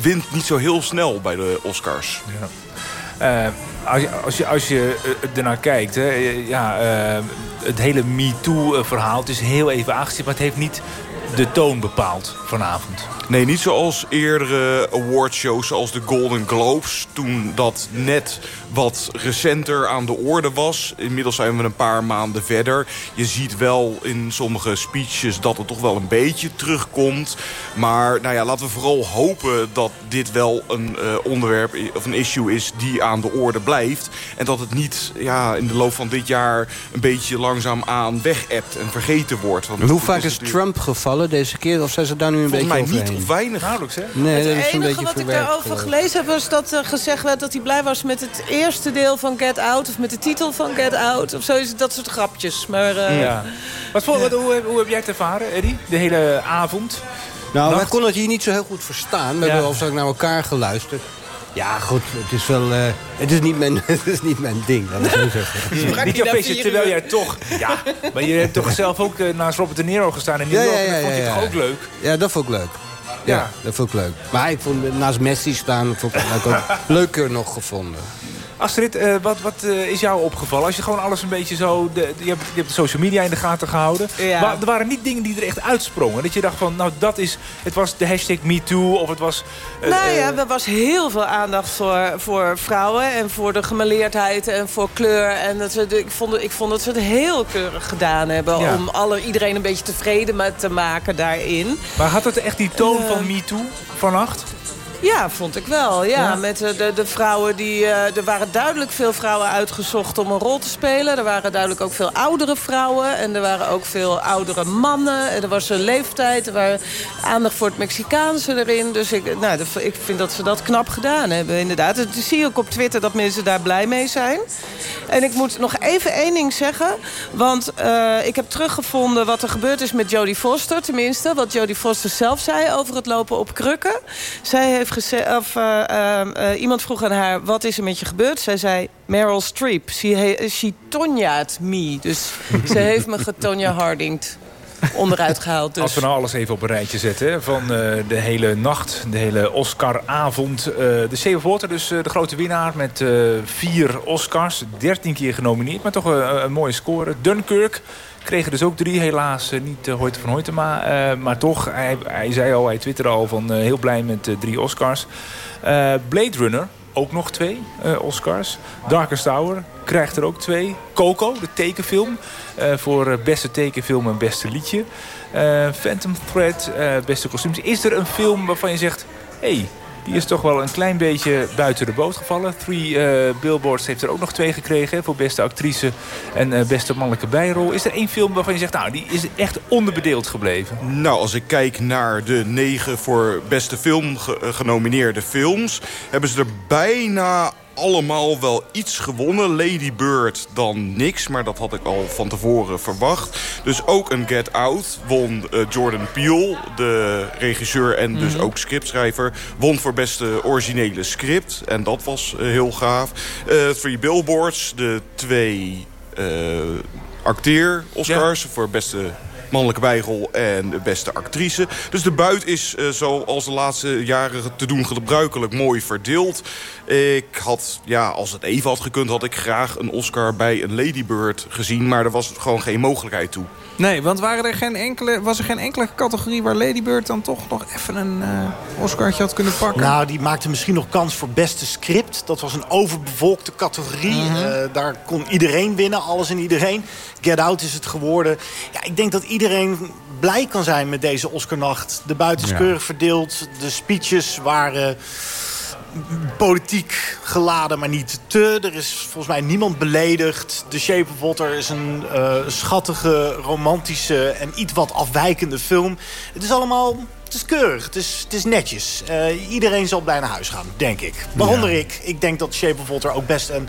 Speaker 14: wint niet zo heel snel bij de Oscars.
Speaker 5: Ja. Eh, als je, als je, eh, ernaar kijkt, hè, eh, ja, het hele MeToo-verhaal... het is heel even aangezien, maar het heeft niet de toon bepaald vanavond.
Speaker 14: Nee, niet zoals eerdere awardshows zoals de Golden Globes. Toen dat net wat recenter aan de orde was. Inmiddels zijn we een paar maanden verder. Je ziet wel in sommige speeches dat het toch wel een beetje terugkomt. Maar nou ja, laten we vooral hopen dat dit wel een uh, onderwerp of een issue is die aan de orde blijft. En dat het niet ja, in de loop van dit jaar een beetje langzaam aan weg en vergeten wordt.
Speaker 15: Want hoe vaak is, Trump gevallen deze keer? Of zijn ze daar nu een beetje
Speaker 14: overheen? Weinig.
Speaker 5: Nauwelijks, hè?
Speaker 15: Nee,
Speaker 18: het
Speaker 15: dat is een
Speaker 18: enige
Speaker 15: beetje
Speaker 18: wat ik daarover gelezen heb... was dat er gezegd werd dat hij blij was met het eerste deel van Get Out... of met de titel van Get Out, of zo is het dat soort grapjes. Maar, uh,
Speaker 5: ja. wat voor, wat, hoe, hoe, heb jij het ervaren, Eddie? De hele avond?
Speaker 15: Nou, Nacht? wij konden het hier niet zo heel goed verstaan. We ja. hebben al naar elkaar geluisterd. Ja, goed, het is wel... Uh, het, is niet mijn, het is niet mijn ding, dat is
Speaker 5: zeggen. niet jouw feestje, terwijl jij toch... Ja, maar je hebt toch zelf ook uh, naast Robert De Niro gestaan in New York. Ja, ja, ja, vond je het toch ook leuk?
Speaker 15: Ja, dat vond ik leuk. Ja, dat vond ik leuk. Maar ik vond naast Messi staan vond ik ook leuker nog gevonden.
Speaker 5: Astrid, uh, wat, wat uh, is jou opgevallen? Als je gewoon alles een beetje zo... De, je, hebt, je hebt de social media in de gaten gehouden.
Speaker 18: Ja.
Speaker 5: Maar er waren niet dingen die er echt uitsprongen. Dat je dacht van, nou dat is... Het was de hashtag MeToo of het was...
Speaker 18: Uh, nou ja, er was heel veel aandacht voor, voor vrouwen. En voor de gemeleerdheid en voor kleur. En dat ze, ik, vond, ik vond dat ze het heel keurig gedaan hebben. Ja. Om alle, iedereen een beetje tevreden met te maken daarin.
Speaker 5: Maar had het echt die toon van MeToo vannacht?
Speaker 18: Ja, vond ik wel. Ja, ja. met de, de vrouwen die... Uh, er waren duidelijk veel vrouwen uitgezocht om een rol te spelen. Er waren duidelijk ook veel oudere vrouwen. En er waren ook veel oudere mannen. En er was een leeftijd. Er was aandacht voor het Mexicaanse erin. Dus ik, nou, ik vind dat ze dat knap gedaan hebben, inderdaad. Dat zie ook op Twitter dat mensen daar blij mee zijn. En ik moet nog even één ding zeggen. Want uh, ik heb teruggevonden wat er gebeurd is met Jodie Foster. Tenminste, wat Jodie Foster zelf zei over het lopen op krukken. Zij heeft of, uh, uh, iemand vroeg aan haar, wat is er met je gebeurd? Zij zei, Meryl Streep. She, she tonjaat me. Dus ze heeft me getonja hardingd onderuit gehaald. Dus.
Speaker 5: Als we nou alles even op een rijtje zetten... van uh, de hele nacht, de hele Oscaravond. Uh, de Save Water, dus uh, de grote winnaar met vier Oscars. Dertien keer genomineerd, maar toch een, een mooie score. Dunkirk kregen dus ook drie, helaas uh, niet uh, van Hoytema. Uh, maar toch, hij, hij zei al, hij twitterde al van heel blij met drie Oscars. Blade Runner, ook nog twee Oscars. Darkest Tower krijgt er ook twee. Coco, de tekenfilm, voor beste tekenfilm en beste liedje. Phantom Thread, beste kostuums. Is er een film waarvan je zegt... Hey, die is toch wel een klein beetje buiten de boot gevallen. Three uh, Billboards heeft er ook nog twee gekregen... voor beste actrice en uh, beste mannelijke bijrol. Is er één film waarvan je zegt... nou, die is echt onderbedeeld gebleven?
Speaker 14: Nou, als ik kijk naar de negen voor beste film ge genomineerde films... hebben ze er bijna allemaal wel iets gewonnen. Lady Bird dan niks, maar dat had ik al van tevoren verwacht. Dus ook een Get Out won uh, Jordan Peele, de regisseur en dus mm -hmm. ook scriptschrijver... won voor beste originele script. En dat was uh, heel gaaf. Uh, Three Billboards, de twee acteer-Oscars ja. voor beste mannelijke bijrol en beste actrice. Dus de buit is uh, zoals de laatste jaren te doen gebruikelijk mooi verdeeld. Ik had, ja, als het even had gekund, had ik graag een Oscar bij een Lady Bird gezien. Maar er was gewoon geen mogelijkheid toe.
Speaker 4: Nee, want waren er geen enkele, was er geen enkele categorie waar Lady Bird dan toch nog even een uh, Oscartje had kunnen pakken?
Speaker 16: Nou, die maakte misschien nog kans voor beste script. Dat was een overbevolkte categorie. Mm -hmm. uh, daar kon iedereen winnen, alles en iedereen. Get Out is het geworden. Ja, ik denk dat iedereen blij kan zijn met deze Oscarnacht. De buiten is ja. verdeeld. De speeches waren politiek geladen, maar niet te. Er is volgens mij niemand beledigd. The Shape of Water is een uh, schattige, romantische en iets wat afwijkende film. Het is allemaal... Het is keurig, het is, het is netjes. Uh, iedereen zal blij naar huis gaan, denk ik. Waaronder ja. ik. Ik denk dat Shape of Water ook best een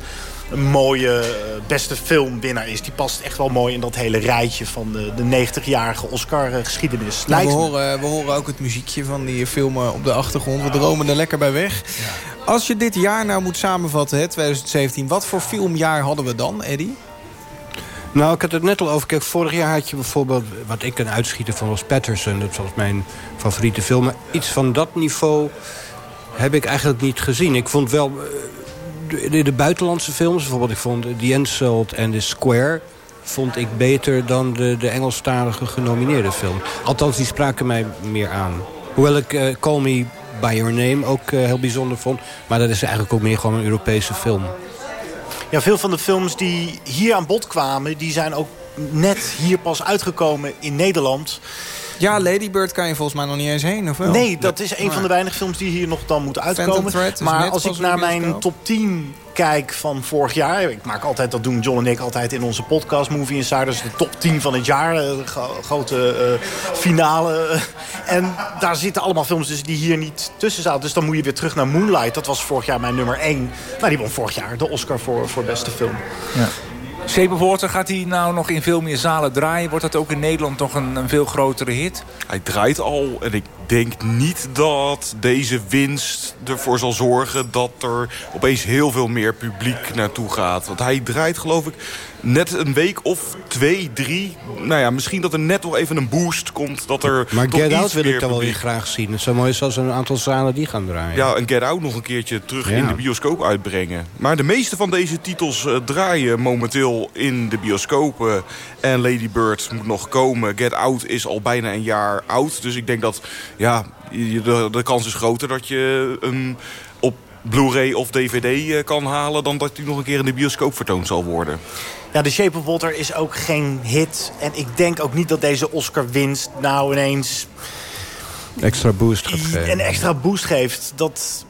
Speaker 16: een mooie beste filmwinnaar is. Die past echt wel mooi in dat hele rijtje van de, de 90-jarige Oscar-geschiedenis.
Speaker 4: Nou, we, horen, we horen ook het muziekje van die film op de achtergrond. We dromen er lekker bij weg. Ja. Als je dit jaar nou moet samenvatten, hè, 2017... wat voor filmjaar hadden we dan, Eddie?
Speaker 15: Nou, ik had het net al over. Kijk, vorig jaar had je bijvoorbeeld... wat ik kan uitschieten van was Patterson. Dat was mijn favoriete film. Maar iets van dat niveau heb ik eigenlijk niet gezien. Ik vond wel de, de buitenlandse films, bijvoorbeeld ik vond The Insult en The Square... vond ik beter dan de, de Engelstalige genomineerde film. Althans, die spraken mij meer aan. Hoewel ik uh, Call Me By Your Name ook uh, heel bijzonder vond. Maar dat is eigenlijk ook meer gewoon een Europese film.
Speaker 16: Ja, veel van de films die hier aan bod kwamen... die zijn ook net hier pas uitgekomen in Nederland...
Speaker 4: Ja, Lady Bird kan je volgens mij nog niet eens heen, of wel?
Speaker 16: Nee, dat is een van de weinige films die hier nog dan moeten uitkomen. Maar als ik naar mijn top 10 kijk van vorig jaar... ik maak altijd, dat doen John en ik altijd in onze podcast Movie Insiders... de top 10 van het jaar, de grote uh, finale. en daar zitten allemaal films dus die hier niet tussen zaten. Dus dan moet je weer terug naar Moonlight. Dat was vorig jaar mijn nummer 1. Nou, die won vorig jaar de Oscar voor, voor beste film.
Speaker 5: Ja. Shape gaat hij nou nog in veel meer zalen draaien? Wordt dat ook in Nederland nog een, een veel grotere hit?
Speaker 14: Hij draait al en ik denk niet dat deze winst ervoor zal zorgen... dat er opeens heel veel meer publiek naartoe gaat. Want hij draait geloof ik net een week of twee, drie. Nou ja, misschien dat er net nog even een boost komt. Dat er
Speaker 15: maar
Speaker 14: Get
Speaker 15: Out wil
Speaker 14: ik
Speaker 15: dan wel weer graag zien. Het zou mooi zijn als een aantal zalen die gaan draaien.
Speaker 14: Ja, en Get Out nog een keertje terug in de bioscoop uitbrengen. Maar de meeste van deze titels uh, draaien momenteel in de bioscopen. En Lady Bird moet nog komen. Get Out is al bijna een jaar oud. Dus ik denk dat ja, de, de kans is groter dat je een op Blu-ray of DVD eh, kan halen... dan dat hij nog een keer in de bioscoop vertoond zal worden.
Speaker 16: Ja, The Shape of Water is ook geen hit. En ik denk ook niet dat deze Oscar-winst nou ineens...
Speaker 15: Extra boost gaat geven.
Speaker 16: Een extra boost geeft. Dat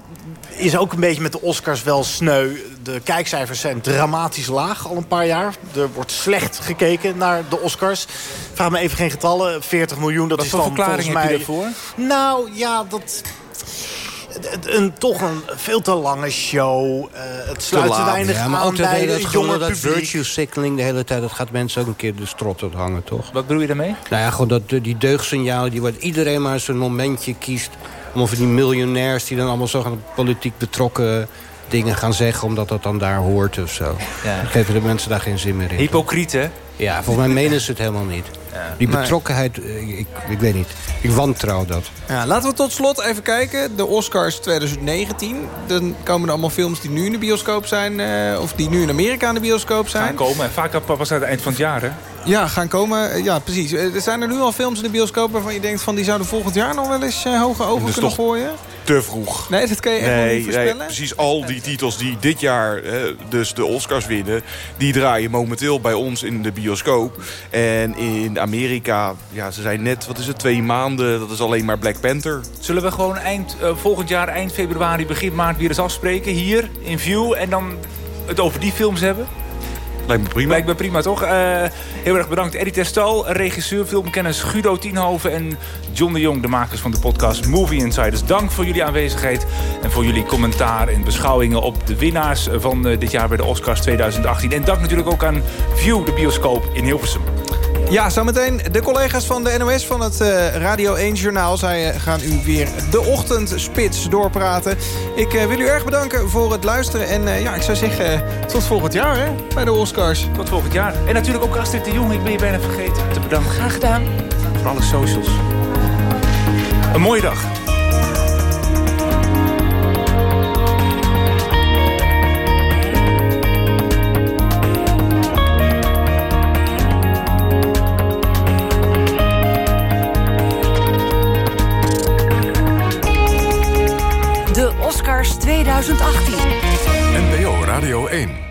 Speaker 16: is ook een beetje met de Oscars wel sneu. De kijkcijfers zijn dramatisch laag al een paar jaar. Er wordt slecht gekeken naar de Oscars. Vraag me even geen getallen. 40 miljoen, dat
Speaker 5: Wat
Speaker 16: is dan volgens mij...
Speaker 5: heb je daarvoor?
Speaker 16: Nou, ja, dat... Een, toch een veel te lange show. Uh, het sluit te weinig
Speaker 15: ja, maar
Speaker 16: aan bij
Speaker 15: dat
Speaker 16: publiek.
Speaker 15: virtue signaling de hele tijd... dat gaat mensen ook een keer de strot hangen, toch?
Speaker 5: Wat bedoel je daarmee?
Speaker 15: Nou ja, gewoon dat, die deugdsignalen... die wordt iedereen maar zijn momentje kiest... om over die miljonairs die dan allemaal zo politiek betrokken dingen gaan zeggen... omdat dat dan daar hoort of zo.
Speaker 5: Ja.
Speaker 15: Dan geven de mensen daar geen zin meer in.
Speaker 5: Hypocriet, hè?
Speaker 15: Ja, volgens mij menen ze het helemaal niet. Die betrokkenheid, eh, ik, ik weet niet. Ik wantrouw dat.
Speaker 4: Ja, laten we tot slot even kijken. De Oscars 2019. Dan komen er allemaal films die nu in de bioscoop zijn. Uh, of die nu in Amerika in de bioscoop zijn.
Speaker 5: Gaan komen. Vaak pas aan het eind van het jaar, hè?
Speaker 4: Ja, gaan komen. Ja, precies. Er zijn er nu al films in de bioscoop waarvan je denkt... van die zouden volgend jaar nog wel eens uh, hoge ogen kunnen gooien?
Speaker 14: Te vroeg.
Speaker 4: Nee, dat kan je echt
Speaker 14: nee,
Speaker 4: niet voorspellen?
Speaker 14: Nee, precies al die titels die dit jaar dus de Oscars winnen... die draaien momenteel bij ons in de bioscoop. En in Amerika, ja, ze zijn net, wat is het, twee maanden... dat is alleen maar Black Panther.
Speaker 5: Zullen we gewoon eind, uh, volgend jaar, eind februari, begin maart... weer eens afspreken, hier, in View... en dan het over die films hebben?
Speaker 14: Lijkt me prima.
Speaker 5: Lijkt me prima, toch? Uh, heel erg bedankt. Eddie Testal, regisseur, filmkennis Guido Tienhoven... en John de Jong, de makers van de podcast Movie Insiders. Dank voor jullie aanwezigheid en voor jullie commentaar en beschouwingen... op de winnaars van uh, dit jaar bij de Oscars 2018. En dank natuurlijk ook aan View, de bioscoop in Hilversum.
Speaker 4: Ja, zometeen de collega's van de NOS van het uh, Radio 1 Journaal. Zij uh, gaan u weer de ochtendspits doorpraten. Ik uh, wil u erg bedanken voor het luisteren. En ja, ik zou zeggen, tot volgend jaar hè, bij de Oscars.
Speaker 5: Tot volgend jaar. En natuurlijk ook Astrid de Jong. Ik ben je bijna vergeten te bedanken.
Speaker 18: Graag gedaan.
Speaker 5: Voor alle socials. Een mooie dag.
Speaker 34: Oscars 2018.
Speaker 35: NPO Radio 1.